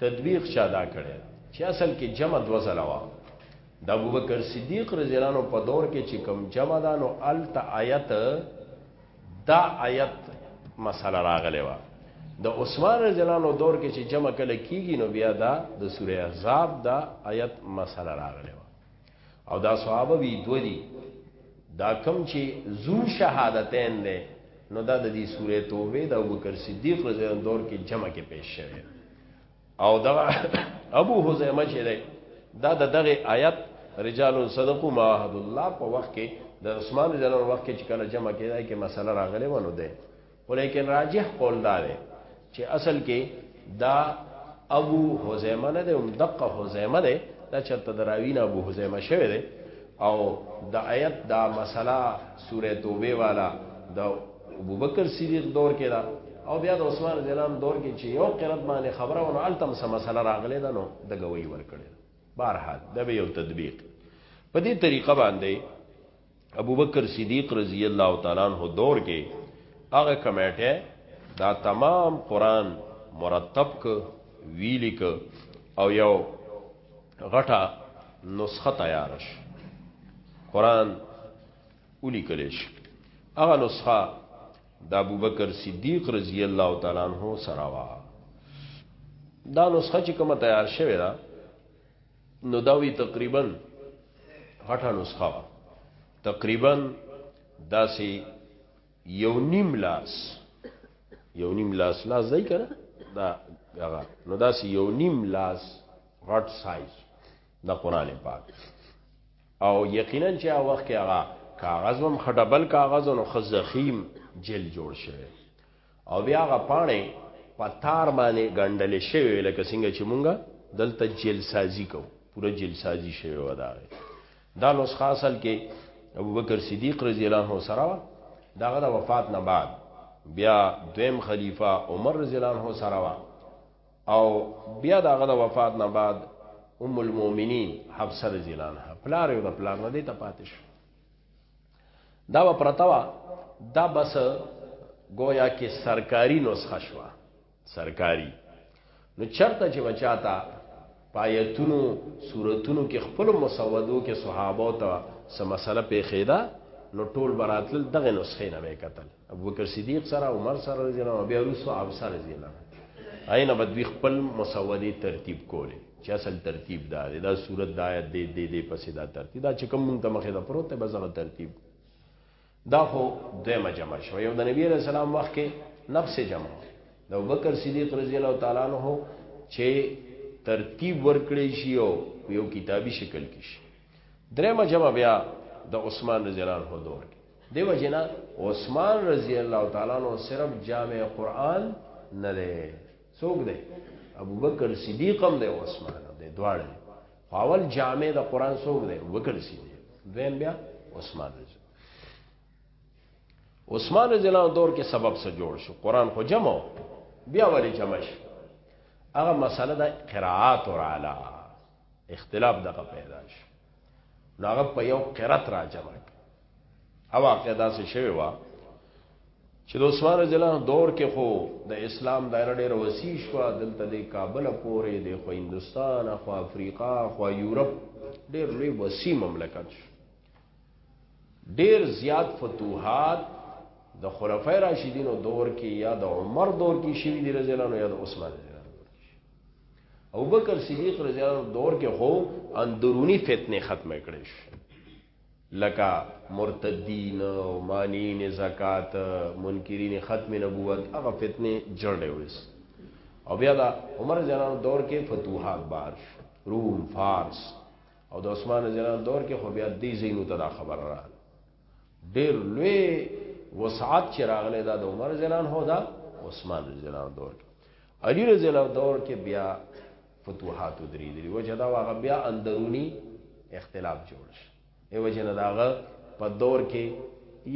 تدویق چا دا کړي چې اصل کې جمع دو زلوا د ابوبکر صدیق رضی الله عنه په دور کې چې کم جمع دانو ال تا آیت دا آیت مسله راغلی و د عثمان رضی الله عنه دور کې چې جمع کله کیږي نو بیا دا د سوره احزاب دا آیت مسله راغلی و او دا صحابه وی دو دي دا کم چې زو شهادتین دی نو دا د دې سوره توبه د ابوبکر صدیق رضی الله دور کې جمع کې پیش شوه او دا ابو حزیمه چې دی دا د دغه آیت رجال صدقوا ما عهد الله په وخت کې د عثمان رضی الله وخت کې چې کله جمع کېدای کې مسله راغلې ونه ده ولیکن راجح قول دا دی چې اصل کې دا ابو حزیمه نه دی هم دقه حزیمه دی دا چرته دراوی نه ابو حزیمه شوی دی او د آیت دا مسله سوره توبه والا د ابوبکر صدیق دور کې دا او بیا د عثمان رضی الله عنه دور کې چې یو قرت باندې خبره ونه التم سم مسله راغله ده نو د گوي ور کړی بهرحال دا به یو تطبیق په دې طریقه باندې ابوبکر صدیق رضی الله تعالی عنہ دور کې هغه کمیټه دا تمام قران مرتب ک ویلیک او یو غټه نسخه تیار شي قران اولی کلیش هغه نسخه د ابوبکر صدیق رضی الله تعالی عنہ سره وا دا نسخه چې کومه تیار شوه دا نو دا وی تقریبا غټه نسخه وا تقریبا داسې یو نیم لاس یو نیم لاس لاس ځای کنه دا هغه نو دا سی یو نیم لاس غټ سایز د قران پاک او یقینا چې هغه وخت هغه کاغذ هم خټبل کاغذ نو خزخیم جل جوړ شوی او بیا هغه پانه پتار باندې ګندل شوی لکه څنګه چې مونږه دلته جل سازی کو پوره جل سازی شوی وداغه دا نسخه اصل کې ابو بکر صدیق رضی الله عنه سره وا داغه د وفات نه بعد بیا دویم خلیفہ عمر رضی الله عنه سره وا او بیا داغه د وفات نه بعد ام المؤمنین حفصه رضی الله عنها پلار یو د پلار نه دی ته پاتش دا و پرتاوا دا بس گویا کې سرکاري نسخه شو سرکاری نو چرته چې بچاته پایتونو صورتونو کې خپل مسودو کې صحابه ته سم مسله پیخیدا نو ټول براتل دغه نسخه نه وکتل ابوبکر صدیق سره عمر سره رضی الله بیا رسو او سره رضی الله عین بدوی خپل مسودی ترتیب کوله چې اصل ترتیب دا دی دا صورت دا آیت دی دی دی پسې دا ترتیب دا چې کوم مونږ ته مخه دا پروت دی بس هغه ترتیب دا خو دویمه جمع شوه، یو د نبي علیه السلام وخت کې نفس جمع وه، د ابوبکر صدیق رضی الله تعالی عنه چې ترتیب ورکړی شي او په یو کتابي شکل کې شي، دریمه جمع بیا د عثمان رضی الله عنه دور کې، دیو جنا عثمان رضی الله تعالی عنه صرف جامع قرآن نه دی، څوک دی؟ ابوبکر صدیق هم دی او عثمان هم دی، دواړه دي. خو اول جامع د قران سوګ دی وکړ سی دی دویم بیا عثمان رضی عثمان رضی الله دور کې سبب سره جوړ شو قران خو جمع بیا ولی جمع شو هغه مسله د قرائات او اعلی اختلاف دغه پیدا شو نو هغه په یو قرات را جمع او واقع دا څه شوی و چې د عثمان رضی الله دور کې خو د اسلام دایره ډېر وسیع شو دلته د کابل پورې د خو هندستان خو افریقا خو یورپ ډېر لوی وسیع مملکت شو ډېر زیات فتوحات د خلفای راشدینو دور کې یا د عمر دور کې شوی دی رضی الله یا د عثمان رضی الله دور کې او بکر صدیق رضی الله دور کې خو اندرونی فتنه ختمه کړې شو لکه، مرتدین، مانعین زکات، منکرین ختم نبوت، هغه فتنې جرړې ویست او بیا د عمر رضی الله عنه دور کې فتوحات بار شو، روم، فارس او د عثمان رضی الله عنه دور کې خو بیا دې ځایونو ته دا خبره راغله. ډېر لوی وسعت چې راغلی دا د عمر رضی الله عنه او د عثمان رضی الله عنه دور کې. علی رضی الله عنه دور کې بیا فتوحاتو درېدلي وجه دا هغه بیا اندروني اختلاف جوړ شي ای وجه نه داغه په دور کې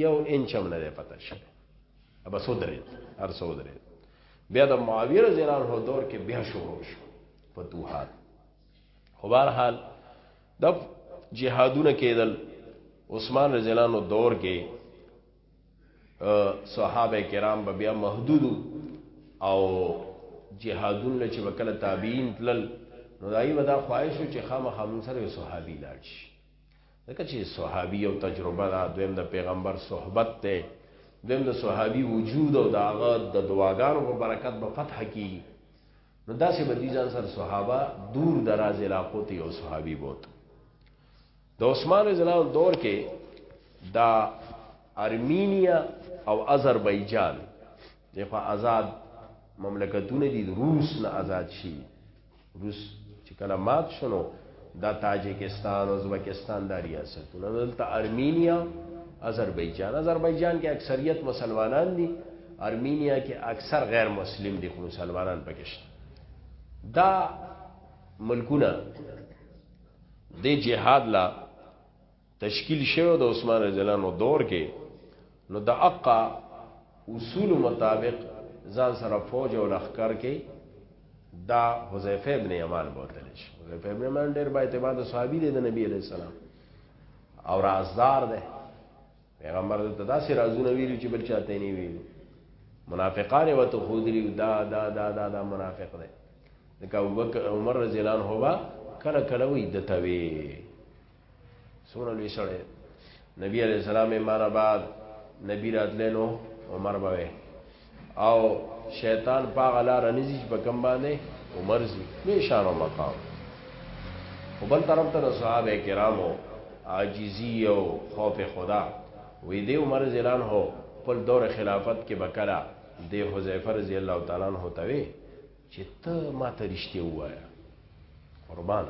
یو انچ هم نه پته شي ابا سو درې هر سو درې بیا د معاویه رضی الله عنه دور کې بیا شروع شو فتوحات خو بهر حال د جهادونه کېدل عثمان رضی الله عنه دور کې صحابه کرام به بیا محدود او جهادون له چې وکړه تابعین تلل نو دای ودا خواهش چې خامخا مون سره صحابي لاړ شي ځکه چې صحابي او تجربه دا دویم د پیغمبر صحبت ته دویم د صحابي وجود او داغه د دعاګانو په برکت به فتح کی نو داسې بدی ځان سره صحابه دور دراز علاقو ته او صحابي بوت د عثمان رضی الله عنه دور کې دا ارمینیا او آذربایجان دغه آزاد مملکتونه دي روس نه آزاد شي روس چې کله مات شنو دا تاجکستان او ازبکستان دا ریاستونه دلته ارمینیا آذربایجان آذربایجان کې اکثریت مسلمانان دي ارمینیا کې اکثر غیر مسلم دي خو مسلمانان پکې دا ملکونه د جهاد لا تشکیل شوی د عثمان رضی الله عنه دور کې نو د اقا اصول مطابق ځان سره فوج او لخر کې دا حذیفه ابن یمان بوتل شي حذیفه ابن یمان ډیر با اعتماد صحابي دی د نبی علی السلام او رازدار دی پیغمبر ته داسې رازونه ویلي چې بل چاته نه ویلي منافقان و ته خودري دا دا دا دا دا منافق دی لکه ابوبکر عمر رضی الله عنه با کله کله وی دتوي سونه لوي سره نبی عليه السلام ایمان آباد نبی راتلنو عمر باوي او شیطان په هغه لاره نه ځي چې په کوم باندې عمر ځي بې شانه مقام خو بل طرف ته د صحابه کرامو عاجزي او خوف خدا وې د عمر رضی الله عنه خپل دور خلافت کې بکلا د حذیفه رضی الله تعالی عنہ ته وې چې ته ما ته رښتیا وایا قربان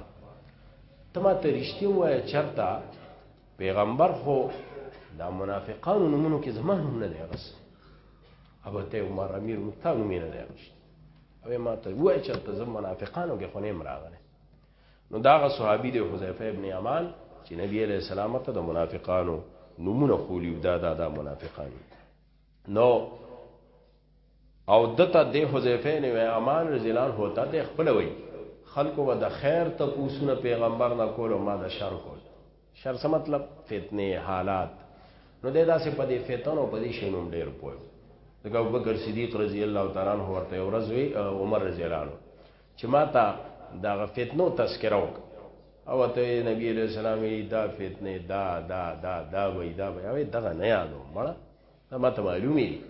ته ما ته رښتیا وایا چرته پیغمبر خو دا منافقانو نمونو کې زمان هم نه دی غست ابا ته عمر امیر متا نوم نه دی غست او ما ته وای چې ته زم منافقانو کې خو نه مراغله نو دا غ صحابي دی حذیفه ابن یمان چې نبی علیہ السلام ته د منافقانو نمونه خولی دا دا دا منافقان نو او دته د حذیفه نه وی امان رضی الله عنه ته د خپل وی خلکو به د خیر ته پوسونه پیغمبر نه کول او ما د شر کول شر څه مطلب فتنه حالات نو د داسې په دې فتنو په دې شینوم ډیر پوه دغه ابوبکر صدیق رضی الله تعالی عنہ ورته ورځ وی عمر رضی الله عنه چې ما ته دغه فتنو تذکره وک او ته نبی علیہ السلام دا فتنه دا دا دا دا وی دا وی او دغه نه یادو مړه دا ماته معلومي دي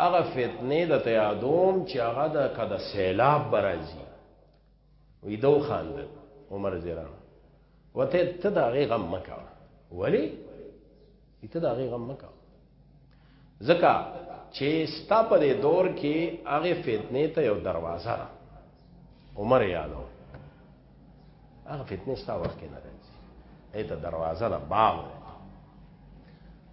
هغه فتنه د تیادوم چې هغه د کده سیلاب برازي وی دو خاندل عمر زیران وته ته دا غي غم مکا ولی ته دا غي غم مکا زکا چې ستا په دې دور کې هغه فتنه ته یو دروازه ده عمر یادو هغه فتنه ستا وخت کې نه راځي ایته دروازه نه باغ ده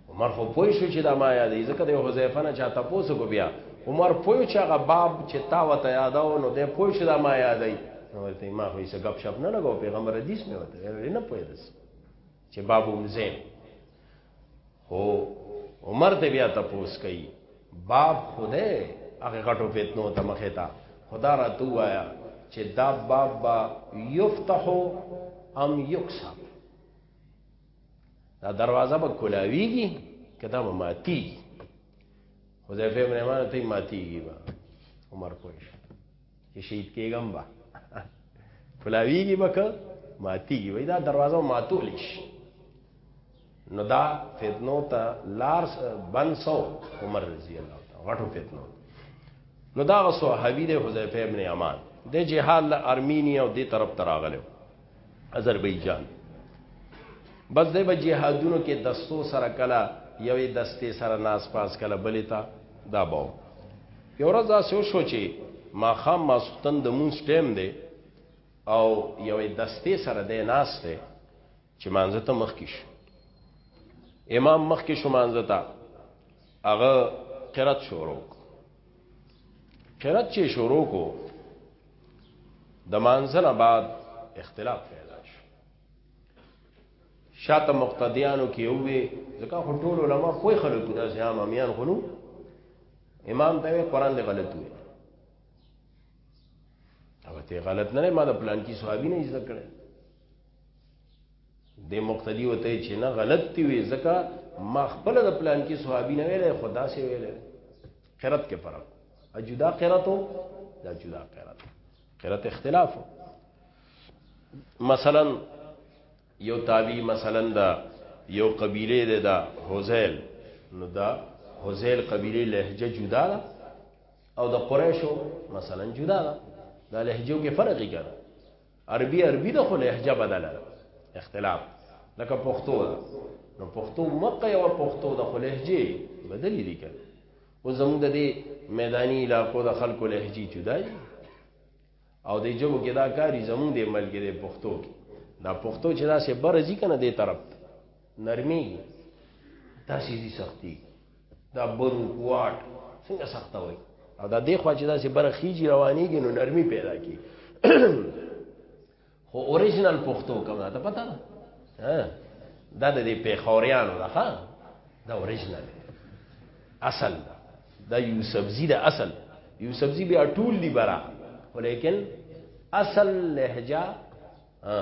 عمر خو پوه شو چې دا ما یادې ځکه د حذیفه نه چاته پوسو کو بیا عمر پوه چې هغه باب چې تا وته یاداو نو دې پوه شو دا ما یادې نو ورته ما خو یې څه غب شپ نه لګاو پیغمبر حدیث مې وته نه پوهیدس چې بابو مزین هو عمر ته بیا تپوس کوي باب خدای هغه غټو فتنو ته مخه تا خدا را تو وایا چې دا باب با یفتح ام یکسر دا دروازه به کولاویږي کدا به ماتی حذیفه ابن یمان ته ماتیږي با عمر پوښ چې شهید کېږم به کلاویږي به که ماتیږي وای دا دروازه ماتول شي نو دا فتنو ته لار بن سو عمر رضی الله تعالی غټو فتنو نو دا غسو حبیب حذیفه ابن یمان د جهاد له ارمینیا او دی طرف تراغلو اذربایجان بس دی به جهادونو کې دستو سره کلا یوې دستې سره ناس پاس کلا بلې تا دا باو یو ورځ داسې وشو چې ما خام ما سختن د مونږ ټیم دی او یوې دستې سره دی ناس دی چې مانځه ته مخ کې شو امام مخ کې شو مانځه ته هغه قرات شروع قرات چې شروع کو د مانځنه بعد اختلاف پیدا شو شاته مقتدیانو کې وې ځکه خو ټول علما خوې خلکو دا ځام امیان خلو امام ته قرآن دی غلط وې او ته غلط نه ما د پلان کې صحابي نه ذکر کړي دې مقتدی وته چې نه غلط دی وی ځکه ما خپل د پلان کې صحابي نه ویلې خدا سي ویلې قرت کې فرق او جدا قرتو دا جدا قرت قرت اختلاف مثلا یو تابعی مثلا دا یو قبیله ده دا حوزیل نو دا حوزیل قبیله لهجه جدا ده او د قریشو مثلا جدا ده دا لهجو کې فرق کړه عربي عربي ده خو لهجه بدله ده اختلاف لکه پښتو ده نو پښتو مکه یو پښتو ده خو لهجه بدلی دي کنه او زموږ د دې میدانی علاقو د خلکو لهجه جدا دي او د جبو کې دا کاری زموږ د ملک د پښتو کې دا پښتو چې دا سه برځي کنه دې طرف نرمي تاسو دې سختي دا برو کوارټ څنګه سخته وای او دا دی خوا چې دا سي بره خيږي روانيږي نو نرمي پیدا کی خو اوریجنل پښتو کوم دا پتا ده دا د دې پیښوریانو ده ها دا اوریجنل اصل ده دا یو سبزی ده اصل یو سبزی بیا ټول دی برا ولیکن اصل لهجه ها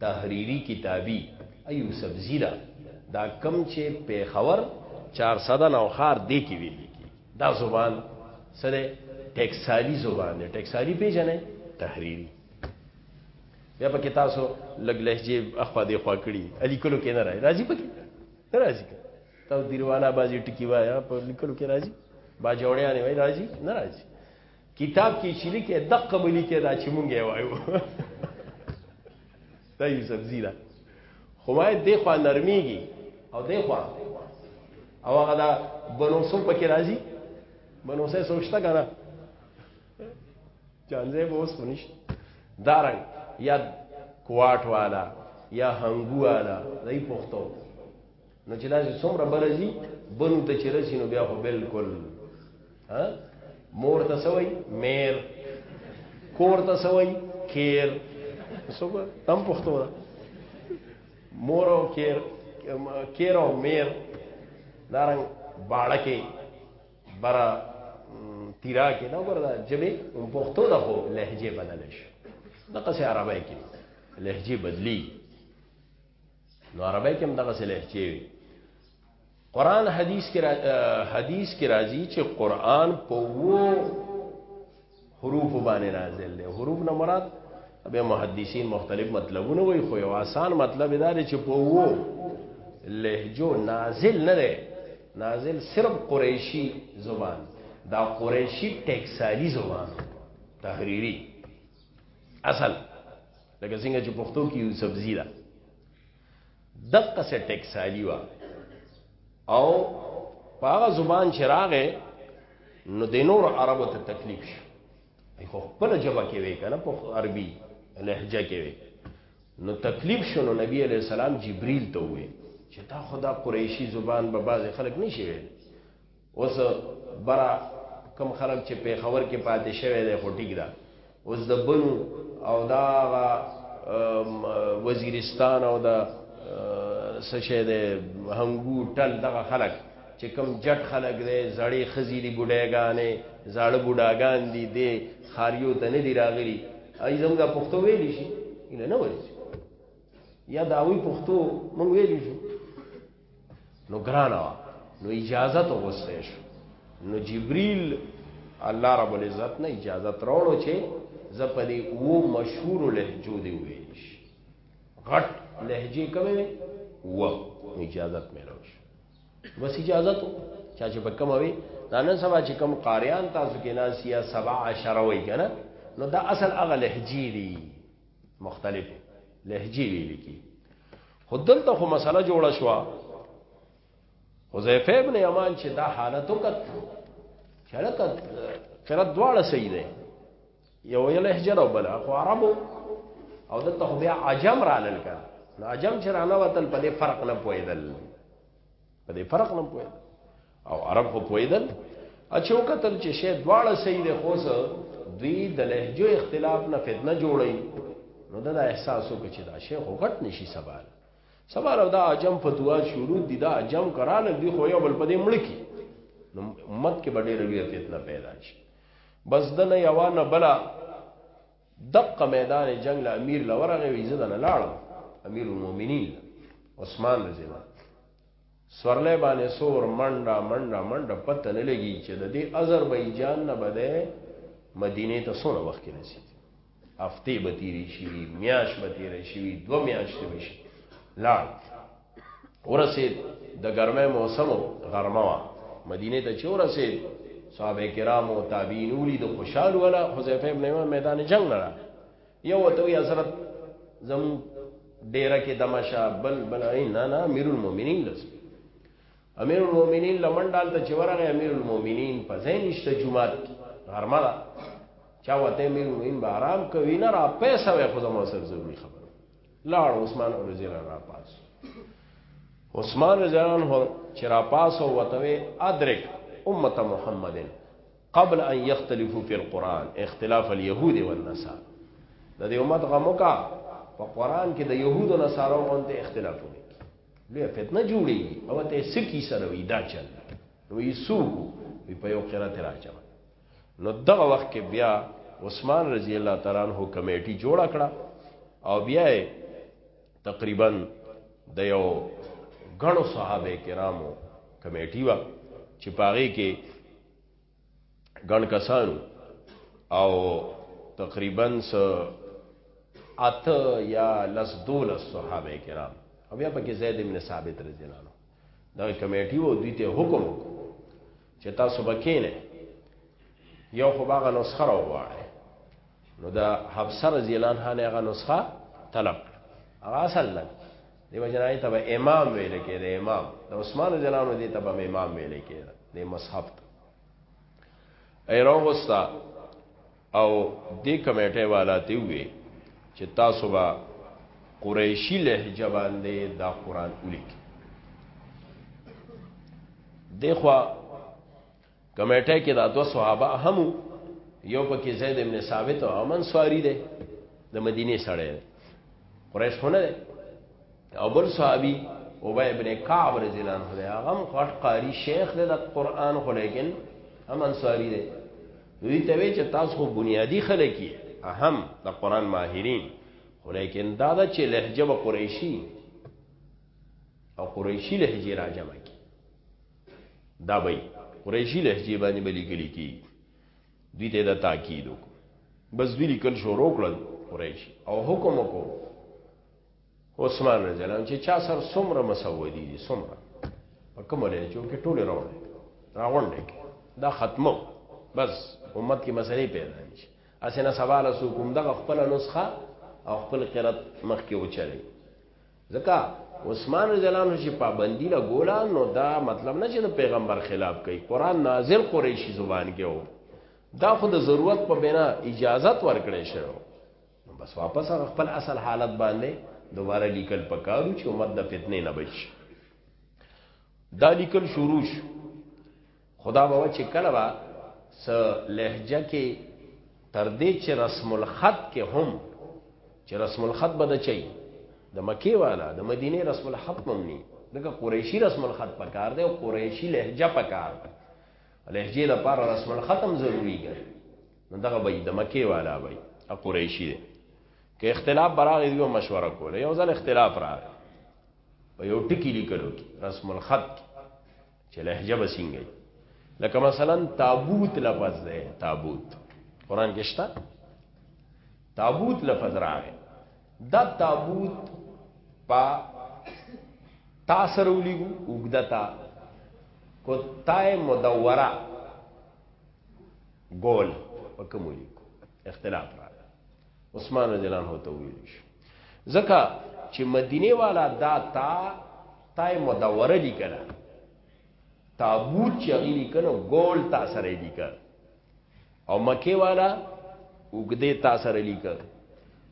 تحریری کتابی ایو سبزی دا دا کم چې پیښور 400 نو خار دی کې ویل کی دا زبان سره ټیکسالی زبان دی ټیکسالی پیژنې تحریری بیا پکې تاسو لګ لهجه اخوا دی خوا کړی الی کلو کې نه راځي راځي پکې راځي تاسو دیروانا بازی ټکی وایا په لیکلو کې راځي با جوړیانه وای راځي نه راځي کتاب کې چې لیکه دقه ملي کې دا چې مونږ یې وایو دا یو سبزی ده خو وای د خو نرمیږي او د خو او هغه دا بنوسو پکې راځي بنوسه سوچتا کنه چانځه به اوس پنيش دارنګ یا کوارټ والا یا هنګو والا دای پښتو نو چې داسې څومره بره ځي بنو ته چې رسي نو بیا خو بالکل ها مور ته سوي میر کور ته سوي کیر سوګه تم پښتو ده مور او کیر کیر او میر دارنګ باړکه برا تیرا کې دا ګور دا جبه پښتو ده خو لهجه بدل شي دغه سه عربی کې لهجه بدلی نو عربی کې هم دغه څه لهجه وي قران حدیث کې حدیث کې راځي چې قران په وو حروف باندې نازل دی حروف نه مراد به محدثین مختلف مطلبونه وي خو یو آسان مطلب دا دی چې په وو لهجو نازل نه دی نازل صرف قریشی زبان دا قریشی ټیکسالی زبان تحریری اصل لکه څنګه چې پښتو کې یو سبزی ده دقه سه ټکسالی وا او پاغه زبان چې راغې نو د نور عربو ته تکلیف شو خو خپل جبه کې وې کنه په عربي لهجه کې وې نو تکلیف شونه نبی علیہ السلام جبريل ته وې چې تا خدا قریشی زبان به باز خلک نشي ویل اوس بره کوم خلک چې پیښور کې پاتې شوی دی خو ټیک ده اوس د بنو او دا غا وزیرستان او دا سشه ده هنګو ټل دغه خلک چې کم جټ خلک دی زړې خزی دی بډایګانې زړه بډاګان دی دی خاریو ته نه دی راغلی ای زموږ پښتو ویلی شي نه نه ویلی یا داوی پښتو مونږ ویلی شو نو ګرانه وا نو اجازه ته غوسته شو نو جبريل الله رب العزت نه اجازه ترولو چې زپدي وو مشهور لهجو دی ویل شي غټ لهجه کوي و اجازه مې راوښ بس اجازه ته چا چې بکم وي دا نن سبا چې کم قاریان تاسو کې ناسیا 17 وي کنه نو دا اصل هغه لهجه دی مختلفو لهجې ویل کی خو دلته خو مسله جوړه شو حذیفه ابن یمان چې دا حالت وکړ چې لکه قرات دواړه صحیح ده یو یې لهجه او بل خو عربو او دلته خو بیا عجم را لل کړ نو عجم چې رانه وتل په دې فرق نه پوهیدل په دې فرق نه پوهیدل او عرب خو پویدل اچو قتل چې شه دواړه صحیح ده خوس دوی د لهجو اختلاف نه فتنه جوړي نو دا احساسو کې چې دا شیخ غټ نشي سبال سبال او دا عجم فتوا شروع دي دا عجم کرال دی خو یو بل پدې ملکی نو امت کې بډې روي فتنه پیدا شي بس دنه یوانه بلا دقه میدان جنگ له امیر لورغه ویزه نه لاړم امیر المؤمنین عثمان رضی الله سورلی باندی سور منډه منډه منډه پته نه لګی چه د دی ازر بای جان نه به دی مدینه ته سونه وخت کی رسی هفته به تیری شی میاش به تیری شی دو میاش تی بشی لار ورسید د گرمه موسم غرمه وا مدینه ته چور رسید صحابه کرام او تابعین اولی د خوشال ولا حذیفه ابن امام میدان جنگ نه یو ورته وی حضرت زمو ډیره کې دمشه بل بل نه نه امیر المؤمنین لس امیر المؤمنین لمنډال ته چورغه امیر المؤمنین په ځای نشته جمعات غرمه دا چا وته امیر المؤمنین به آرام کوي نه را پیسې وي خو زمو سره ضروری خبر لاړ عثمان رضی الله را پاس عثمان رضی الله عنه چې را پاس او وته ادرک امه محمدن قبل ان يختلفوا في القران اختلاف اليهود والنصارى د دې امت غمو کا په قران کې د يهود او نصارو غونته اختلافونه لوی فتنه جوړي او ته سکی سره وی دا چل نو یې سوکو په یو قرات راځم نو دغه وخت کې بیا عثمان رضی الله تعالی عنہ کمیټي جوړ کړه او بیا تقریبا د یو غنو صحابه کرامو کمیټي وا چې پاره کې ګڼ کسانو او تقریبا س اته یا لس دولس صحابه کرام او بیا پکې زید ابن ثابت رضی الله عنه دا کمیټي وو دوی ته حکم چې تاسو بکینه یو خو باغه نسخه راوړی نو دا حفصه رضی الله عنها نه هغه نسخه طلب هغه اصل نه دیو جنای ته امام ویل کېده امام د عثمان جنانو دی ته امام ویل کېده د مصحف ته ایروغستا او دې کمیټه والا ته وی چې تاسو به قریشی لهجه باندې دا قران ولیک دغه کمیټه کې دا دوه صحابه هم یو پکې زید ابن ثابت او امن سواری دی د مدینه سره دی قریش خونه دی او بل صحابي ابی ابن کعب رضی الله عنه دی هغه غټ قاری شیخ دی د قران خو لیکن امن سواری دی دوی ته وی چې تاسو خو بنیادی خلک یې اهم د قران ماهرین خو لیکن دا د چې لهجه به قریشی او قریشی لهجه راجمه دا به قریشی لهجه باندې به لیکل کیږي دوی ته دا تاکید وکړو بس دوی لیکل شروع کړل قریشی او حکم وکړو عثمان رضی الله چې چا سر څومره مسودی دي څومره په کوم لري چې کې ټوله راوړل راغونډه دا ختمه بس امت کې مسلې پیدا نشي اسنه سوال سو کوم دغه خپل نسخه او خپل قرات مخ کې وچلې ځکه عثمان رضی الله عنه چې پابندی لا ګولا نو دا مطلب نه چې د پیغمبر خلاف کوي قران نازل قریشی زبان کې وو دا خو د ضرورت په بنا اجازت ورکړې شو بس واپس خپل اصل حالت باندې دوباره لیکل پکارو چې امت د فتنې نه بچ دا لیکل شروع شو خو دا به وه چې کله به څه لهجه کې تر دې چې رسم الخط کې هم چې رسم الخط به د چي د مکې والا د مدینه رسم الخط ممنی دغه قریشی رسم الخط پکار دی او قریشی لهجه پکار دی لهجه د پاره رسم الختم ضروری دی نو دغه به د مکه والا وي ا قریشی دی که اختلاف براغ دیو مشوره کوله یو ځل اختلاف راغی په یو ټکی لیکلو کې رسم الخط چې لهجه به څنګه لکه مثلا تابوت لفظ ده تابوت قران کې شته تابوت لفظ راغی دا تابوت پا تا سره ولګو وګدتا کو تای مدوره ګول پکمولي اختلاف عثمان رضی الله عنه ته ویل شو ځکه چې مدینه والا دا تا تای مدوره لیکله تابوت چې هغه لیکنو ګول تا سره لیکل او مکه والا وګدې تا سره لیکل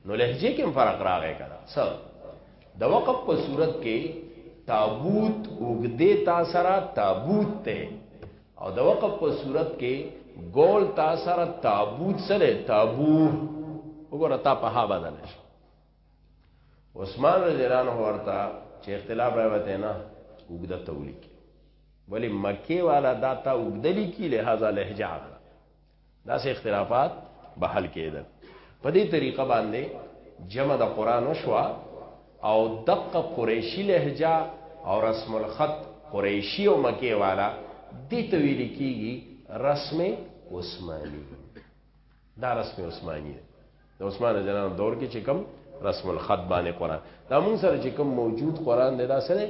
نو لهجه کې فرق راغی کړه سب د وقف په صورت کې تابوت وګدې تا سره تابوت ته او د وقف په صورت کې ګول تا سره تابوت سره تابو وګوره تا په ها بدل شي عثمان رضی الله عنه ورته چې اختلاف راوته نه وګدا تولیک ولی مکه والا دا تا وګدلی کی لہذا لهجه عرب داسې اختلافات به حل کېدل. په دې طریقه باندې جمع د قران وشوه او دقه قریشي لهجه او رسم الخط قریشي او مکې والا دې ته ویل کېږي رسم عثماني. دا رسم عثماني ده. د عثمان رضی الله عنه دور کې چې کوم رسم الخط باندې قران دا مون سره چې کوم موجود قران دی دا سره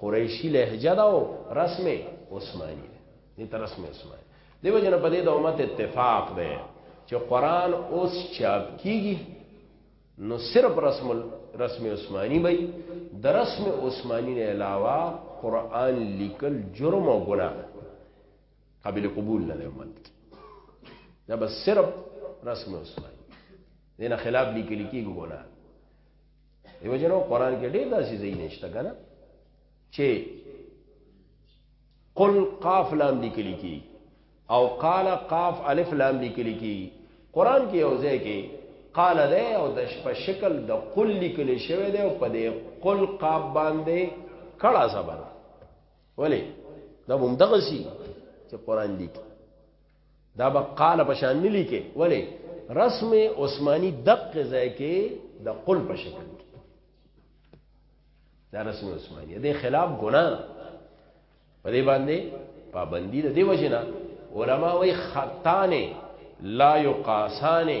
قریشی لهجه دا او رسم عثماني دی ته رسم عثماني دیو جن په دې د امت اتفاق دی چې قران اوس چاپ کیږي نو صرف رسم رسم عثماني وي د رسم عثماني نه علاوه قران لیکل جرم او ګناه قابل قبول نه دی امت کې دا بس صرف رسم اسلام دینه خلاف لیکل کیږي ګناه دیو جنو قران کې ډېر داسې ځای نشته کنه چې قل قاف لام لیکل کی او قال قاف الف لام لیکل کی قران کې یو ځای کې قال ده او د په شکل د قل لیکل شوی دی او په دې قل قاف باندې کړه زبر ولی دا هم دغه شي چې قران لیکي دا به قال په شان نه لیکي ولی رسم عثماني دقه ځای کې د قل په شکل کې دا رسم عثماني د خلاف ګناه په دې باندې پابندی ده دی وجنا علما وی خطانه لا یقاسانه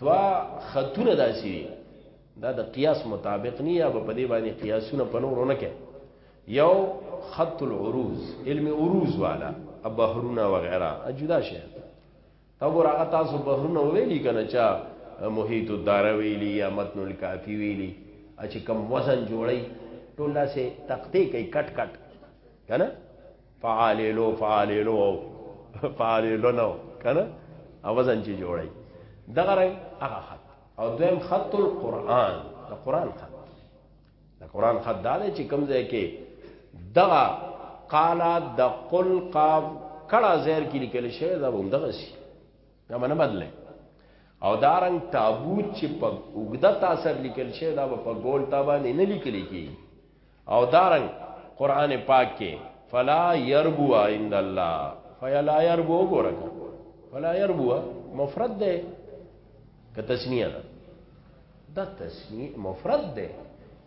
دوا خطونه داسي دي دا د قیاس مطابق نه یا په دې باندې قیاسونه په نور نه کې یو خط العروض علم عروض والا بحرونه وغیرہ جدا شي تا ګور هغه تاسو بحرونه ویلي کنه چا محیط الدار ویلي یا متن الکافی ویلي چې کم وزن جوړي ټول سه تخته کوي کټ کټ کنه فعالېلو فعالېلو او فعالېلو نو کنه اوازن چې جوړي دغه رنګ هغه خط او دویم خط القرآن د قرآن خط د قرآن خط دا دی چې کوم ځای کې دغه قالا د قل قاف کړه زیر کې لیکل شوی دا هم دغه شي دا منه بدله او دارنګ تابوت چې په وګدا تاثر لیکل شوی دا په ګول تابانه نه لیکل کیږي او دارنګ قران پاک کې فلا يربو عند الله فلا يربو ګورک فلا يربو مفرد ده که تسنیه ده دا تسنیه مفرد ده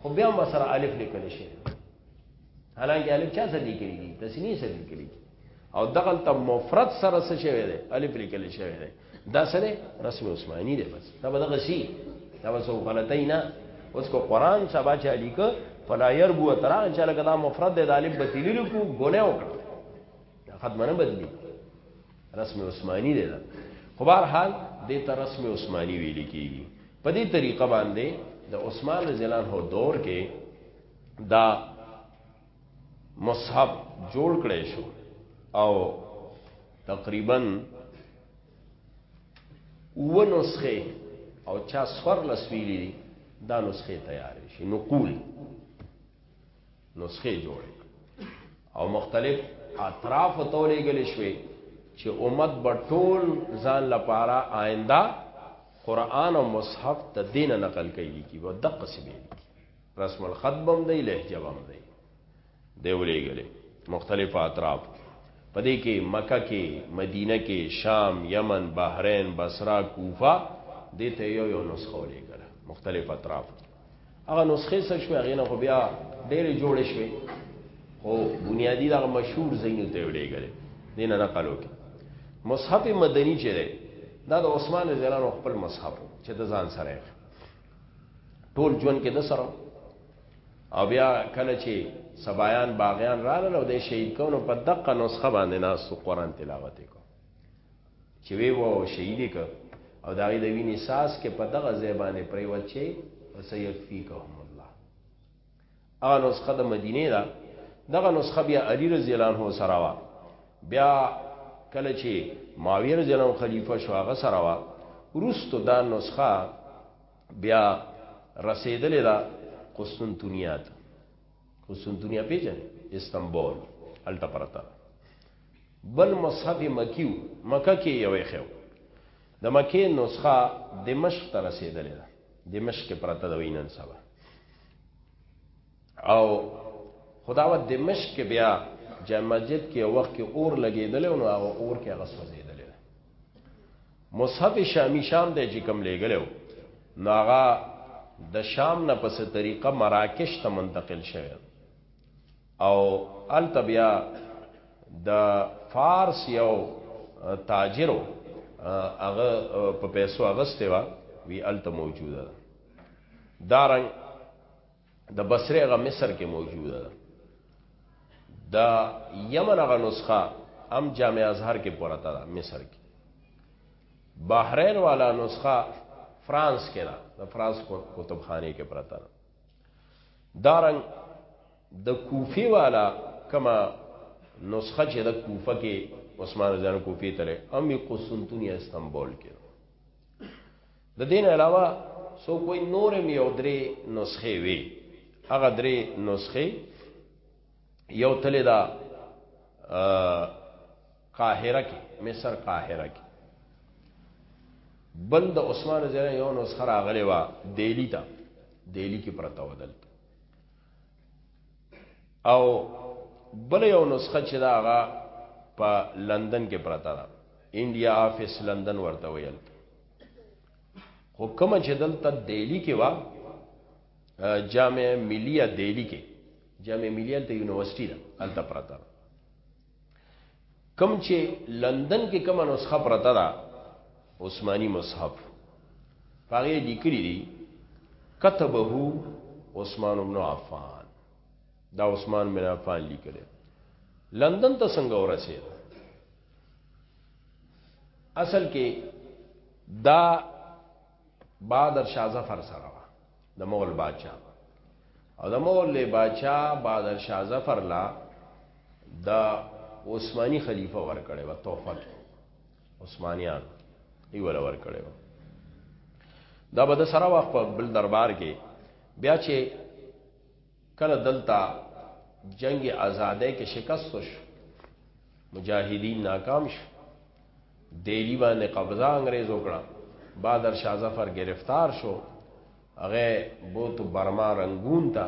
خو بیا مسر الف لیکل شي حالانکه الف چا سره لیکلي دي تسنیه سره لیکلي دي او دغلطه مفرد سره څه شوی دی الف لیکل شوی دی دا سره رسم عثماني دی بس دا به دغه شي دا به سو غلطی نه اوس کو قران سبا چا لیک فلا يربو ترا ان شاء الله کدا مفرد دی الف بتیلی کو ګونه وکړه ختم نه بدلی رسم عثماني دی دا خو بهر حال د تر رسم عثماني ویل کیږي په دې طریقه باندې د عثمان رضی الله عنه دور کې دا مصحف جوړ کړی شو او تقریبا و نسخه او چا سور لسویلی دی دا نسخه تیارې شي نقول نسخه جوړ او مختلف اطراف تولې غل شوي چې امت به ټول ځان لپاره آینده قران او مصحف ته دین نقل کوي کی و دقه سبیل رسم الخط بم دی لهجه بم دی دی ولېګلې مختلف اطراف پدې کې مکه کې مدینه کې شام یمن بحرین بصره کوفه دې ته یو یو نسخه ولېګله مختلف اطراف هغه نسخه څه شو هغه نه خو بیا ډېرې جوړې شوې خو بنیادی دا مشهور زینو ته ولېګلې دینه نقل وکړي مصحف مدنی چې ده دا د عثمان زلانو خپل مصحف چې د ځان سره ټول ژوند کې د سره او بیا کله چې سبایان باغیان راغله او د شهید کونو په دقه نسخه باندې ناس قرآن تلاوت کو چې وی وو شهید ک او دا غي د ویني ساس کې په دغه ځای باندې پریوت چې وسيفیکهم الله هغه نسخه د مدینه ده دغه نسخه بیا علی رضی الله عنه سره وا بیا کله چې معاویه رضی الله عنه خلیفہ شو هغه سره وا روستو دا نسخه بیا رسیدلې ده قسطنطنیه ته قسطنطنیه پیژنې استنبول الته پرتا بل مصحف مکیو مکه کې یو ښه د مکه نسخه دمشق ته رسیدلې ده دمشق کې پراته دوی نن سبا او خداوت دمشق کې بیا جامع مسجد کې وخت کې اور لګېدل نو هغه اور کې هغه سوځېدل مصحف شامی شام دی چې کوم لګلو نو هغه د شام نه پس طریقه مراکش ته منتقل شوه او هلته بیا د فارس یو تاجرو هغه په پیسو اغستې و وی هلته موجوده ده دارنګ د بصره غ مصر کې موجوده ده د یمن غ نسخه هم جامع ازهر کې پورته ده مصر کې بحرین والا نسخه فرانس کې ده د فرانس کتب خانه کې پرته ده دارنګ د دا کوفی والا کما نسخه چې د کوفه کې عثمان رضی الله کوفی تله هم یو قسطنطنیه استنبول کې د دین علاوه سو کوئی نور می او درې نسخه وی هغه درې نسخه یو تله دا قاهره کې مصر قاهره کې بند عثمان رضی الله یو نو سره غلې وا دیلی ته دیلی کې پرتا ودل او بل یو نسخه چې دا هغه په لندن کې پرتا ده انډیا افیس لندن ورته ویل خو کوم چې دلته دیلی کې وا جامع ملیه دیلی کې جامع ملیه ته یونیورسيټي ده الته پرتا کوم چې لندن کې کومه نسخه پرته ده عثماني مصحف هغه لیکلي دي كتبه عثمان بن عفان دا عثمان بن عفان لیکل لندن ته څنګه ورسېد اصل کې دا بادر شاه ظفر سره وه د مغل باچا او د مغل باچا بادر شاه ظفر لا د عثماني خلیفہ ور کړی و تحفه کې عثمانیان ای ول ور کړی و دا به د سره وخت په بل دربار کې بیا چې کله دلته جنگ آزادۍ کې شکست شو مجاهدین ناکام شو دیلی باندې قبضه انګريز وکړه بادر شاه ظفر گرفتار شو هغه بوت برما رنگون ته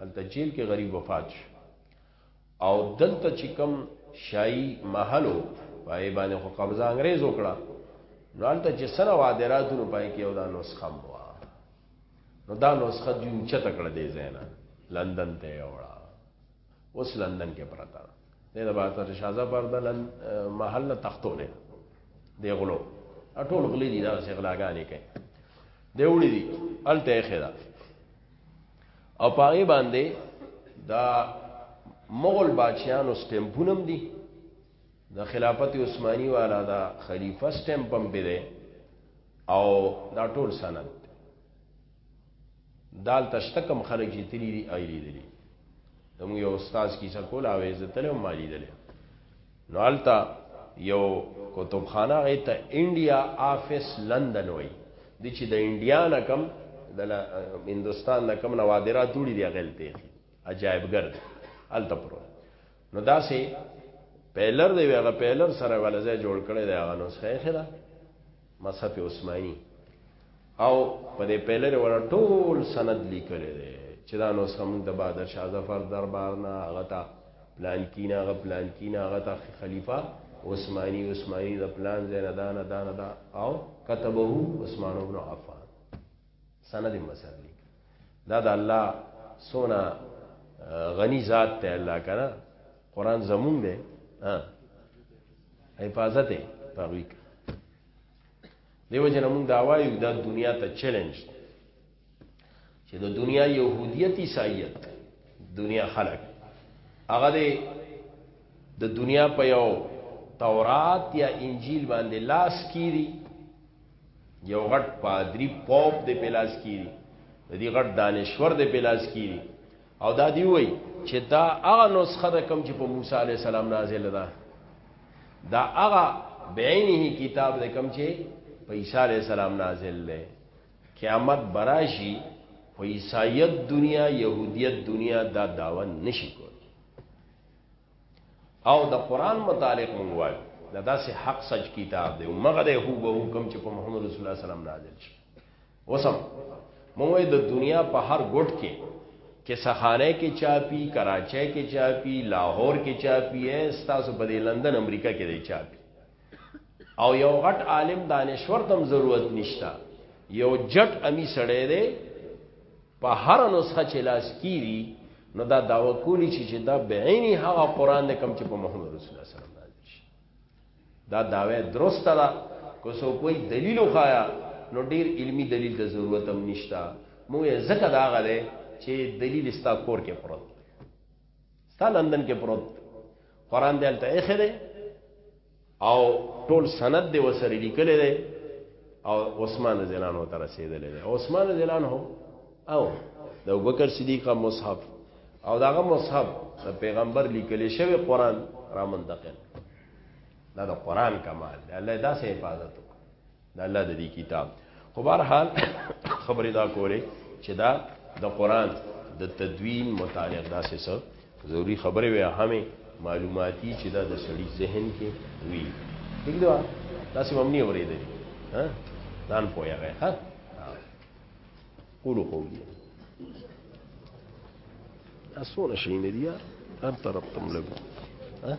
دلته جیل کې غریب وفات شو او دلته چې کوم شای محلو پای باندې خو قبضه انګريز وکړه نو دلته چې سره وادراتونو پای کې یو دا نسخه مو نو دا نسخه دی اوچته کړه دی زینا لندن ته یوړه اوس لندن کې پراته ده د بازار شازه پر د لن محل تختو نه دی غلو ټول غلي دي دا شغلاګانې کوي دی وړي دي الته خیره او پاره باندې دا مغول بادشاہانو سټمپونم دي د خلافت عثماني والا دا خلیفه سټمپ هم پې دی او دا ټول سند دال تشته کم خلک چې تللی دي ایلی دي زموږ یو استاد کیسه کوله او عزت له مالی دي نو التا یو کتابخانه غي ته انډیا آفس لندن وای د چې د انډیا نه کم د هندستان نه کم نوادرات جوړي دی غلطه عجایب ګرد التا پروت نو دا سه پیلر دی هغه پیلر سره ولځه جوړ کړی دی هغه نسخه یې خره مصحف عثماني او په دې پیلر ور ټول سند لیکل دی چې دا نو سم د بادر شاه ظفر دربار نه هغه تا پلان کینا هغه پلان کینا هغه تا خلیفہ عثماني عثماني د پلان زنه دان دان دا او كتبه عثمان بن عفان سند مسر لیک دا د الله سونا غنی ذات ته الله کنه قران زمون دی ها حفاظت پاوی دیو جن موږ دا وایو دا دنیا ته چیلنج چې د دنیا يهودیت عیسایت دنیا خلق هغه د دنیا په یو تورات یا انجیل باندې لاس کیری یو غټ پادری پوپ د پلاس کیری د دې غټ دانشور د پلاس کیری او دا دی وای چې دا هغه نسخه ده کوم چې په موسی علی السلام نازل ده دا هغه بعینه کتاب ده کوم چې په عیسی علی السلام نازل ده قیامت براشي خو عیسایت دنیا يهودیت دنیا دا داوا نشي کوي او د قران متعلق مونږ وایو دا داسې حق سچ کتاب دی مګر د هو به حکم چې په محمد رسول الله سلام نازل شي وسم مونږ د دنیا په هر ګټ کې چې سخانه کې چاپی کراچۍ کې چاپی لاهور کې چاپی استاسو په لندن امریکا کې دی چاپی او یو غټ عالم دانشور تم ضرورت نشتا یو جټ امی سړی دی په هر نسخه چې لاس کیری نو دا داوا کولی شي چې دا بعینی هغه قران دی کوم چې په محمد رسول الله صلی الله علیه وسلم نازل شي دا داوی درست ده کو سو کوئی دلیل وخایا نو ډیر علمی دلیل ته ضرورت هم نشتا مو یې زکه دا غره چې دلیل ستا کور کې پروت ستا لندن کې پروت قران دلته اخره او ټول سند دی وسره لیکل دی او عثمان رضی الله عنه ته رسیدل دی عثمان رضی الله عنه او د ابوبکر صدیق مصحف او داغه مصحف د پیغمبر لیکل شوی قران را منتقل دا د قران کمال دی الله دا سه حفاظت د الله د دې کتاب خو بهر حال خبرې دا کولې چې دا د قران د تدوین متعلق داسې څه ضروری خبره وي همه معلوماتي چې دا د سړي ذهن کې وي ٹھیک دی تاسو هم نه اورېدل ها ځان پوهه غه ها قولوا قولي اسونه شي نه دي هر طرف تم لګو ها